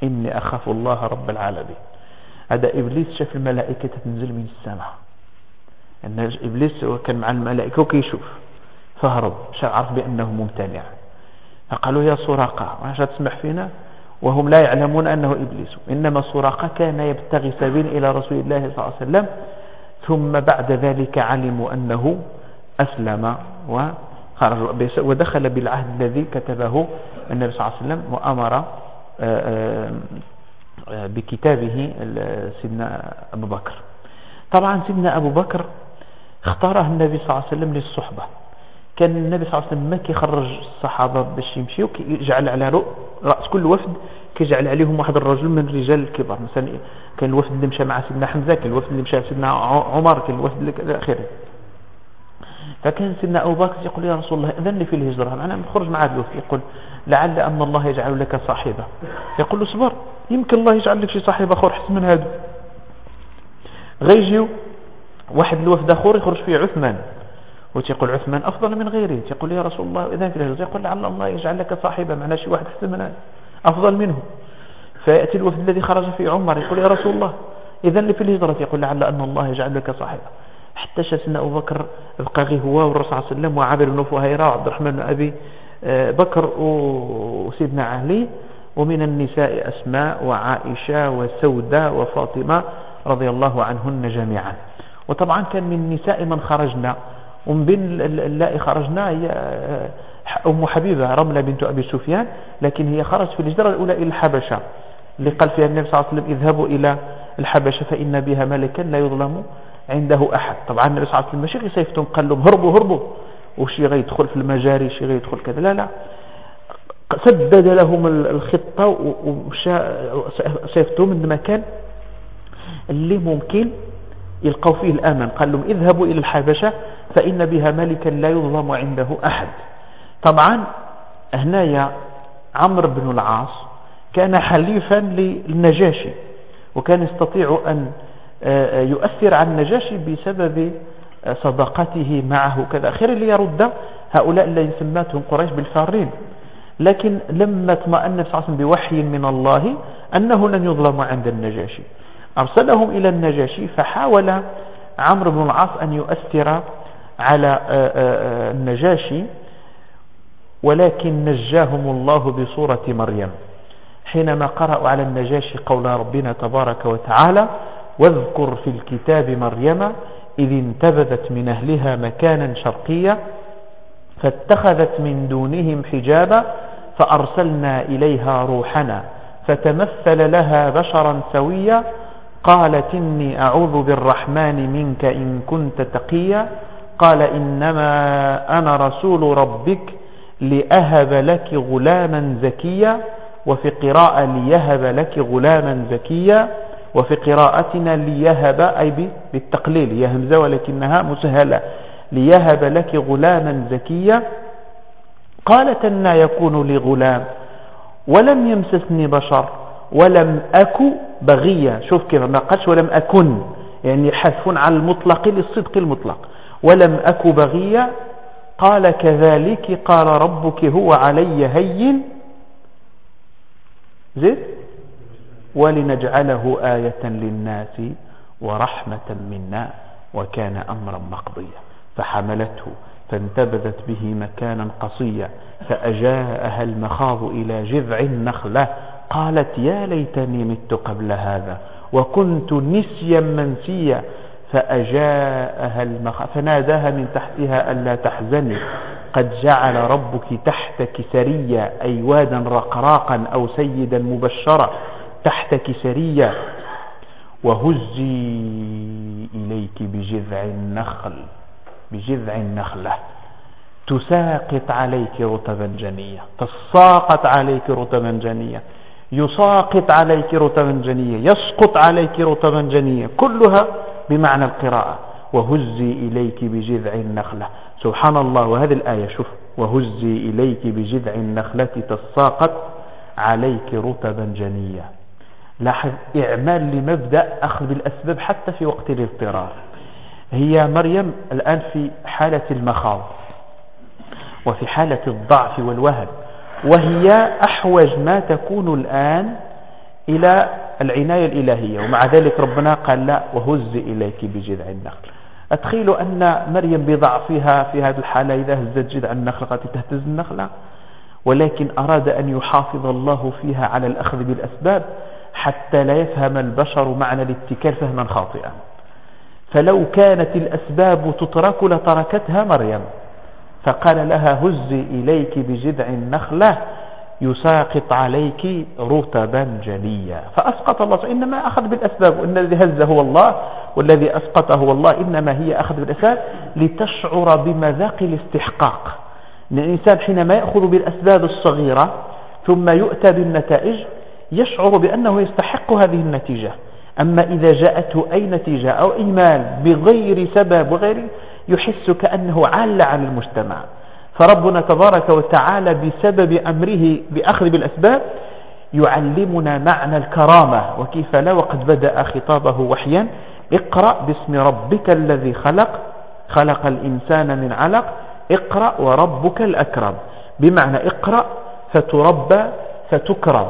إني أخاف الله رب العالمين. هذا إبليس شاف الملائكة تنزل من السماء. أن إبليس كان مع الملائكة وكيشوف. فهرب عرف بأنه ممتنع. فقالوا يا سراقة عاش تسمح فينا؟ وهم لا يعلمون أنه إبليس. إنما سراقة كان يبتغي سبيل إلى رسول الله صلى الله عليه وسلم. ثم بعد ذلك علموا أنه أسلم ودخل بالعهد الذي كتبه النبي صلى الله عليه وسلم وأمر آه، آه، بكتابه سيدنا أبو بكر. طبعا سيدنا أبو بكر اختاره النبي صلى الله عليه وسلم للصحبة. كان النبي صلى الله عليه وسلم ما كيخرج الصحابة باش يمشيو كيجعل على رأس كل وفد كيجعل عليهم واحد الرجل من الرجال الكبار. مثلا كان الوفد اللي مشى مع سيدنا حمزة كان الوفد اللي مشى سيدنا عمر كان الوفد اللي آخره. فكان سيدنا أبو بكر يقول يا رسول الله أذن لي في الهجرة. أنا نخرج مع الوفد. يقول لعل أن الله يجعل لك صاحبة. يقول له صبر يمكن الله يجعل لك شي صاحب أخر حسن من هذا. غيجيو واحد الوفد آخر يخرج فيه عثمان. وتيقول عثمان أفضل من غيره تيقول يا رسول الله إذا في الهجرة يقول لعل الله يجعل لك صاحبا معنا شي واحد احسن من أفضل منه. فيأتي الوفد الذي خرج فيه عمر يقول يا رسول الله إذا في الهجرة يقول لعل ان الله يجعل لك صاحبا. حتى شافنا أبو بكر بقى غير هو والرسول صلى الله عليه وسلم وعامر بن فهيره وعبد الرحمن بن أبي آه، بكر وسيدنا علي ومن النساء أسماء وعائشة وسودة وفاطمة رضي الله عنهن جميعا. وطبعا كان من النساء من خرجنا. ومن بين اللائي خرجنا هي آه، أم حبيبة رملة بنت أبي سفيان لكن هي خرجت في الهجرة الأولى إلى الحبشة. اللي قال فيها النبي صلى الله عليه وسلم اذهبوا إلى الحبشة فإن بها ملكا لا يظلم عنده أحد. طبعا النبي صلى الله عليه وسلم ماشي غير قال لهم هربوا هربوا. وشي غيدخل في المجاري؟ شي غيدخل كذا. لا لا. سدد لهم الخطة ومشى صيفطهم من مكان اللي ممكن يلقوا فيه الأمن. قال لهم اذهبوا إلى الحبشة فإن بها ملكا لا يظلم عنده أحد. طبعا هنايا عمرو بن العاص كان حليفا للنجاشي وكان يستطيع أن آه، يؤثر على النجاشي بسبب صداقته معه كذا خير اللي يرد هؤلاء الذين سماتهم قريش بالفارين. لكن لما اطمأن صلى الله عليه وسلم بوحي من الله أنه لن يظلم عند النجاشي. أرسلهم إلى النجاشي فحاول عمرو بن العاص أن يؤثر على آه، آه، آه، النجاشي ولكن نجاهم الله بصورة مريم. حينما قرأوا على النجاشي قول ربنا تبارك وتعالى واذكر في الكتاب مريم إذ انتبذت من أهلها مكانا شرقيا فاتخذت من دونهم حجابا فأرسلنا إليها روحنا فتمثل لها بشرا سويا قالت إني أعوذ بالرحمن منك إن كنت تقيا. قال إنما أنا رسول ربك لأهب لك غلاما زكيا وفي قراءة ليهب لك غلاما زكيا وفي قراءتنا ليهب أي بالتقليل هي همزة ولكنها مسهلة ليهب لك غلاما زكيا. قالت أن يكون لي غلام ولم يمسسني بشر ولم أك بغيا شوف كيف ما قالش ولم أكن يعني حذف على المطلق للصدق المطلق. ولم أك بغيا قال كذلك قال ربك هو علي هين. زد ولنجعله آية للناس ورحمة منا وكان أمرا مقضيا. فحملته فانتبذت به مكانا قصيا فأجاءها المخاض إلى جذع النخلة. قالت يا ليتني مت قبل هذا وكنت نسيا منسيا فأجاءها المخاض فناداها من تحتها ألا تحزني قد جعل ربك تحتك سريا أي وادا رقراقا أو سيدا مبشرا تحتك سريا وهزي إليك بجذع النخل بجذع النخلة تساقط عليك رتبا جنية تساقط عليك رتبا جنية يساقط عليك رتبا جنية يسقط عليك رتبا جنية كلها بمعنى القراءة. وهزي إليك بجذع النخلة. سبحان الله وهذه الآية شوف. وهزي إليك بجذع النخلة تساقط عليك رتبا جنية لاحظ إعمال لمبدأ أخذ بالأسباب حتى في وقت الاضطرار. هي مريم الآن في حالة المخاض وفي حالة الضعف والوهن. وهي أحوج ما تكون الآن إلى العناية الإلهية. ومع ذلك ربنا قال لا وهز إليك بجذع النخل. أتخيل أن مريم بضعفها في هذه الحالة إذا هزت جذع النخل قد تهتز النخلة ولكن أراد أن يحافظ الله فيها على الأخذ بالأسباب حتى لا يفهم البشر معنى الاتكال فهما خاطئا. فلو كانت الأسباب تترك لتركتها مريم. فقال لها هزي إليك بجذع النخلة يساقط عليك رتبا جليا. فأسقط الله إنما أخذ بالأسباب وإن الذي هز هو الله والذي أسقط هو الله إنما هي أخذ بالأسباب لتشعر بمذاق الاستحقاق. إن الإنسان حينما يأخذ بالأسباب الصغيرة ثم يؤتى بالنتائج يشعر بأنه يستحق هذه النتيجة. أما إذا جاءته أي نتيجة أو إيمان بغير سبب وغير يحس كأنه عال عن المجتمع. فربنا تبارك وتعالى بسبب أمره بأخذ بالأسباب يعلمنا معنى الكرامة وكيف لا وقد بدأ خطابه وحيا اقرأ باسم ربك الذي خلق خلق الإنسان من علق اقرأ وربك الأكرم. بمعنى اقرأ فتربى فتكرم.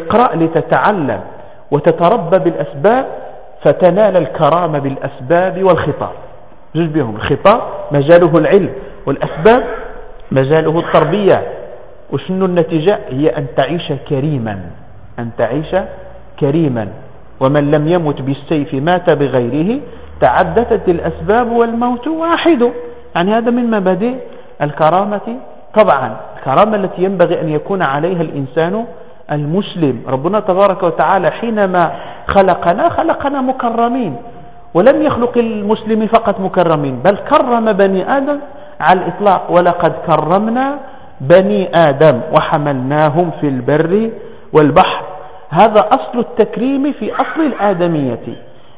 اقرأ لتتعلم وتتربى بالأسباب فتنال الكرامة بالأسباب والخطاب. جز بهم الخطاب مجاله العلم. والأسباب مجاله التربية. وشنو النتيجة؟ هي أن تعيش كريما. أن تعيش كريما. ومن لم يمت بالسيف مات بغيره تعددت الأسباب والموت واحد. يعني هذا من مبادئ الكرامة. طبعا الكرامة التي ينبغي أن يكون عليها الإنسان المسلم. ربنا تبارك وتعالى حينما خلقنا خلقنا مكرمين. ولم يخلق المسلم فقط مكرمين بل كرم بني آدم على الإطلاق. ولقد كرمنا بني آدم وحملناهم في البر والبحر. هذا أصل التكريم في أصل الآدمية.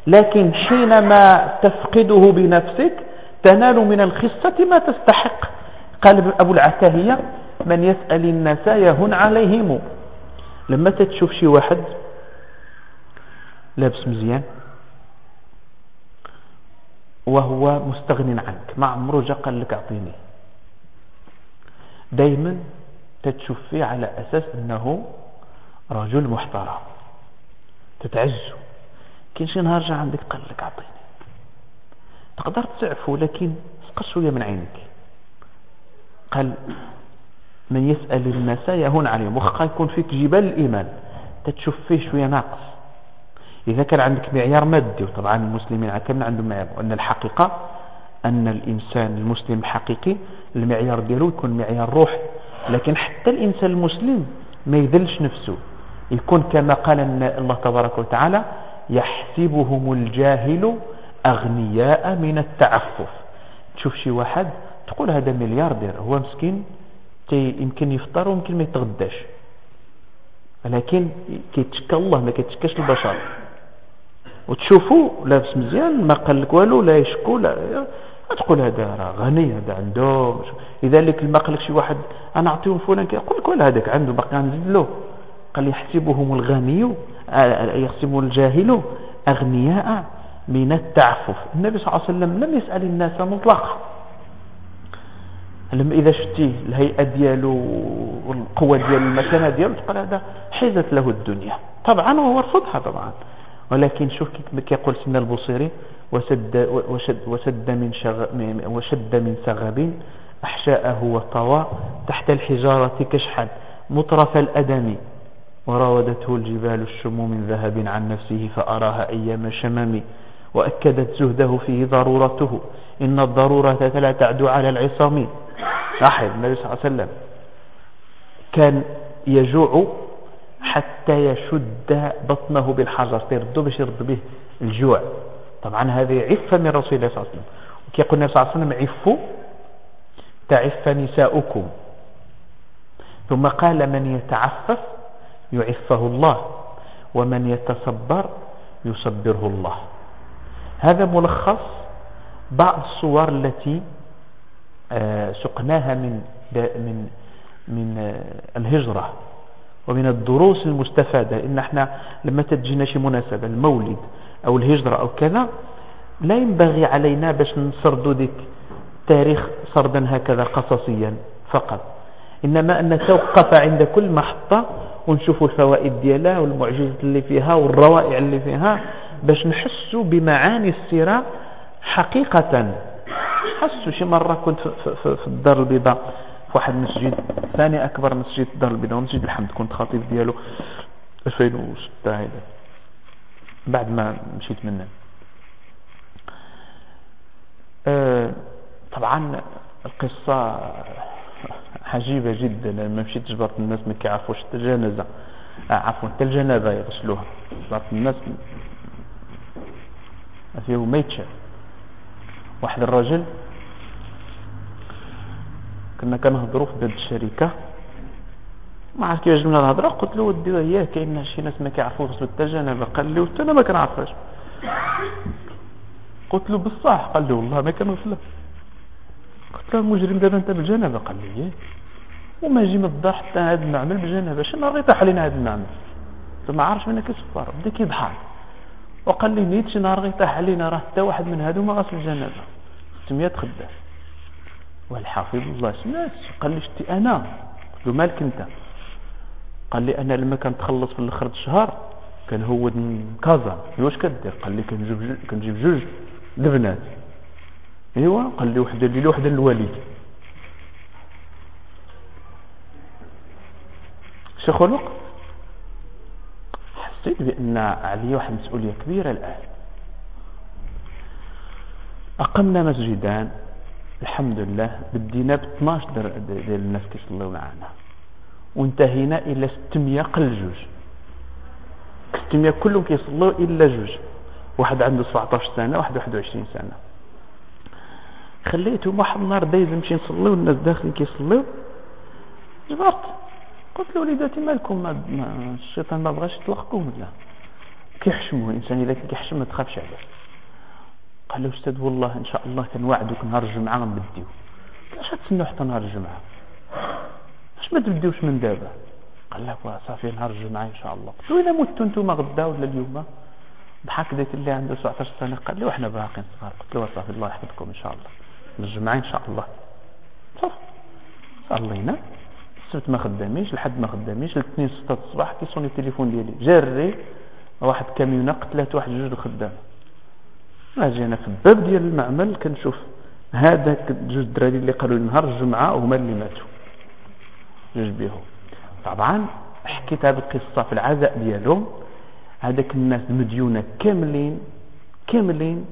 لكن حينما تفقده بنفسك تنال من الخصة ما تستحق. قال أبو العتاهية من يسأل الناس يهن عليهم. لما تتشوف شي واحد لابس مزيان وهو مستغن عنك. ما عمره جا قال لك أعطيني. دايما تتشوف فيه على أساس أنه رجل محترم. تتعزه كاين شي نهار جا عندك قال لك أعطيني. تقدر تعفو لكن سقط شوية من عينك. قال من يسأل الناس يهون عليهم وخا يكون فيك جبال الإيمان. تتشوف فيه شوية ناقص. إذا كان عندك معيار مادي وطبعا المسلمين كامل عندهم معيار وأن الحقيقة أن الإنسان المسلم الحقيقي المعيار ديالو يكون معيار روحي. لكن حتى الإنسان المسلم ما يذلش نفسه. يكون كما قال الله تبارك وتعالى يحسبهم الجاهل أغنياء من التعفف. تشوف شي واحد تقول هذا ملياردير هو مسكين يمكن يفطر ويمكن ما يتغداش. ولكن كيتشكى الله ما كيتشكاش البشر. وتشوفوا لابس مزيان ما قال لك والو لا يشكو لا تقول هذا راه غني هذا عنده لذلك ما قال لك شي واحد أنا أعطيهم فلان كيقول لك ولا هذاك عنده باقي نزيد له. قال يحسبهم الغني يحسب الجاهل أغنياء من التعفف. النبي صلى الله عليه وسلم لم يسأل الناس مطلقا لما إذا شتي الهيئة ديالو والقوة ديال المكانة ديالو تقول هذا حيزت له الدنيا. طبعا هو رفضها طبعا. ولكن شوف كيقول سيدنا البصيري وسد وشد وسد من شغ وشد من سغب أحشاءه وطوى تحت الحجارة كشحا مطرف الأدم. وراودته الجبال الشم من ذهب عن نفسه فأراها أيام شمم وأكدت زهده فيه ضرورته. إن الضرورة لا تعدو على العصام. لاحظ النبي صلى الله عليه وسلم كان يجوع حتى يشد بطنه بالحجر يرده باش يرد به الجوع. طبعا هذه عفة من رسول الله صلى الله عليه وسلم. وكيقول النبي صلى الله عليه وسلم عفوا تعف نساؤكم. ثم قال من يتعفف يعفه الله ومن يتصبر يصبره الله. هذا ملخص بعض الصور التي آه، سقناها من من من آه، الهجرة. ومن الدروس المستفادة إن إحنا لما تجينا شي مناسبة المولد أو الهجرة أو كذا لا ينبغي علينا باش نسردوا ذيك تاريخ سردا هكذا قصصيا فقط. إنما أن نتوقف عند كل محطة ونشوفوا الفوائد ديالها والمعجزات اللي فيها والروائع اللي فيها باش نحسوا بمعاني السيرة حقيقة. حسوا شي مرة كنت في الدار البيضاء في واحد المسجد ثاني أكبر مسجد الدار البيضاء ومسجد الحمد كنت خطيب ديالو 2006 هيدا بعد ما مشيت منه. أه طبعا القصة عجيبة جدا لما مشيت جبرت الناس ما كيعرفوش حتى الجنازة. آه عفوا حتى الجنازة يغسلوها. جبرت الناس. فيه ميت واحد الرجل كنا كنهضروا في باب الشركة. ما عرفت كيفاش جبنا الهضرة. قلت له ودي هي كاين شي ناس ما كيعرفوش غسل التجنبه قال لي وحتى أنا ما كنعرفهاش. قلت له بصح. قال لي والله ما كنغسلها قلت له المجرم دابا أنت بالجنابه قال لي إيه. وما يجي من الدار حتى هذا المعمل بالجنابه شنو غيطيح علينا هذا المعمل ما عارفش منك كيصفر بدا كيضحك وقال لي نيت شي نهار غيطيح علينا. راه حتى واحد من هادو ما غسل الجنازة 600 خدام. والحافظ الله سمعت قال لي شتي أنا. قلت له مالك أنت؟ قال لي أنا لما كنتخلص في الآخر الشهر كان هو كازا. واش كدير؟ قال لي كنجيب كنجيب جوج البنات إيوا قال لي وحدة لي وحدة للوالد شي خلق حسيت بأن علي واحد المسؤوليه كبيرة الآن. أقمنا مسجدان. الحمد لله بدينا ب 12 ديال الناس كيصليو معنا وانتهينا إلى 600 قل جوج. 600 كلهم كيصلوا إلا جوج. واحد عنده 17 سنة واحد 21 سنة. خليتهم واحد النهار دايز نمشي نصلي والناس داخلين كيصليو جبرت. قلت لوليداتي مالكم؟ ما الشيطان ما بغاش يطلقكم ولا؟ كيحشموا الإنسان اذا كيحشم ما تخافش عليه. قال له أستاذ والله إن شاء الله كنوعدك نهار الجمعة غنبديو علاش تسنوا حتى نهار الجمعة. أش ما تبديوش من دابا؟ قال لك صافي نهار الجمعة إن شاء الله. قلت له اذا متوا أنتم غدا ولا اليوم؟ ضحك ديت اللي عنده 19 سنة. قال لي وحنا باقيين صغار. قلت له صافي الله يحفظكم إن شاء الله. الجمعة إن شاء الله. صافي. صلينا. السبت ما خداميش الحد ما خداميش الاثنين 6 الصباح كيصوني التليفون ديالي. جري واحد كاميونة قتلات واحد جوج الخدام اجينا في الباب ديال المعمل كنشوف هذاك جوج الدراري اللي قالوا نهار الجمعة هما اللي ماتوا. جوج بيهم. طبعا حكيت هذه القصة في العزاء ديالهم. هذاك الناس المديونه كاملين كاملين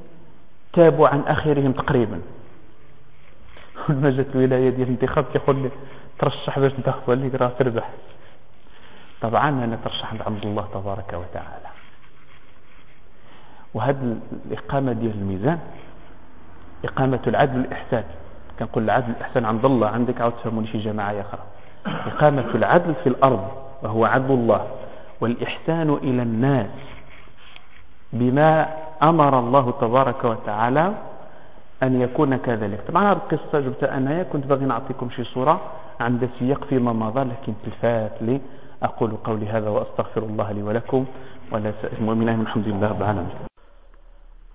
تابوا عن آخرهم تقريبا. ولما جات الولايه ديال الانتخاب كيقول لي ترشح باش انت لي راه تربح. طبعا أنا ترشح عند الله تبارك وتعالى. وهذه الإقامة ديال الميزان إقامة العدل والإحسان. كنقول العدل والإحسان عند الله عندك عاود تفهموني شي جماعة أخرى. إقامة العدل في الأرض وهو عدل الله والإحسان إلى الناس بما أمر الله تبارك وتعالى أن يكون كذلك. طبعا هذه القصة جبتها أنا كنت باغي نعطيكم شي صورة عند سياق فيما مضى لكن تلفات لي أقول قولي هذا وأستغفر الله لي ولكم ولا المؤمنين الحمد لله رب العالمين.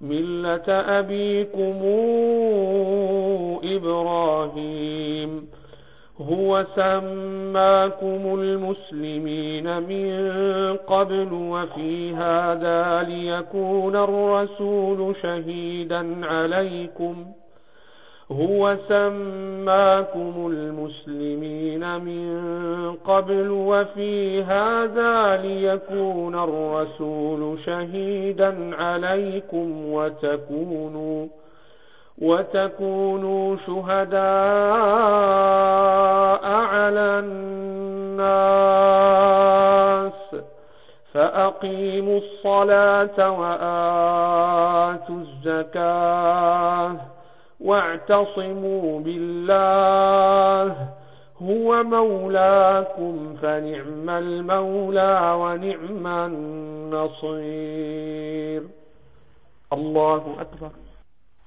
ملة أبيكم إبراهيم هو سماكم المسلمين من قبل وفي هذا ليكون الرسول شهيدا عليكم هو سماكم المسلمين من قبل وفي هذا ليكون الرسول شهيدا عليكم وتكونوا وتكونوا شهداء على الناس وأقيموا الصلاة وآتوا الزكاة واعتصموا بالله هو مولاكم فنعم المولى ونعم النصير. الله أكبر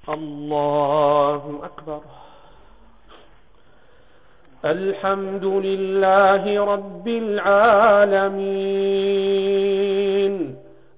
الله أكبر. الحمد لله رب العالمين.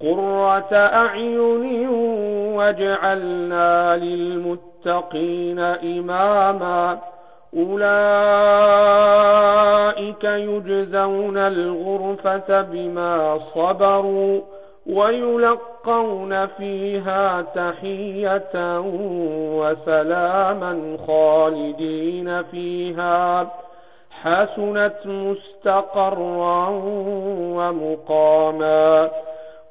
قرة أعين واجعلنا للمتقين إماما أولئك يجزون الغرفة بما صبروا ويلقون فيها تحية وسلاما خالدين فيها حسنت مستقرا ومقاما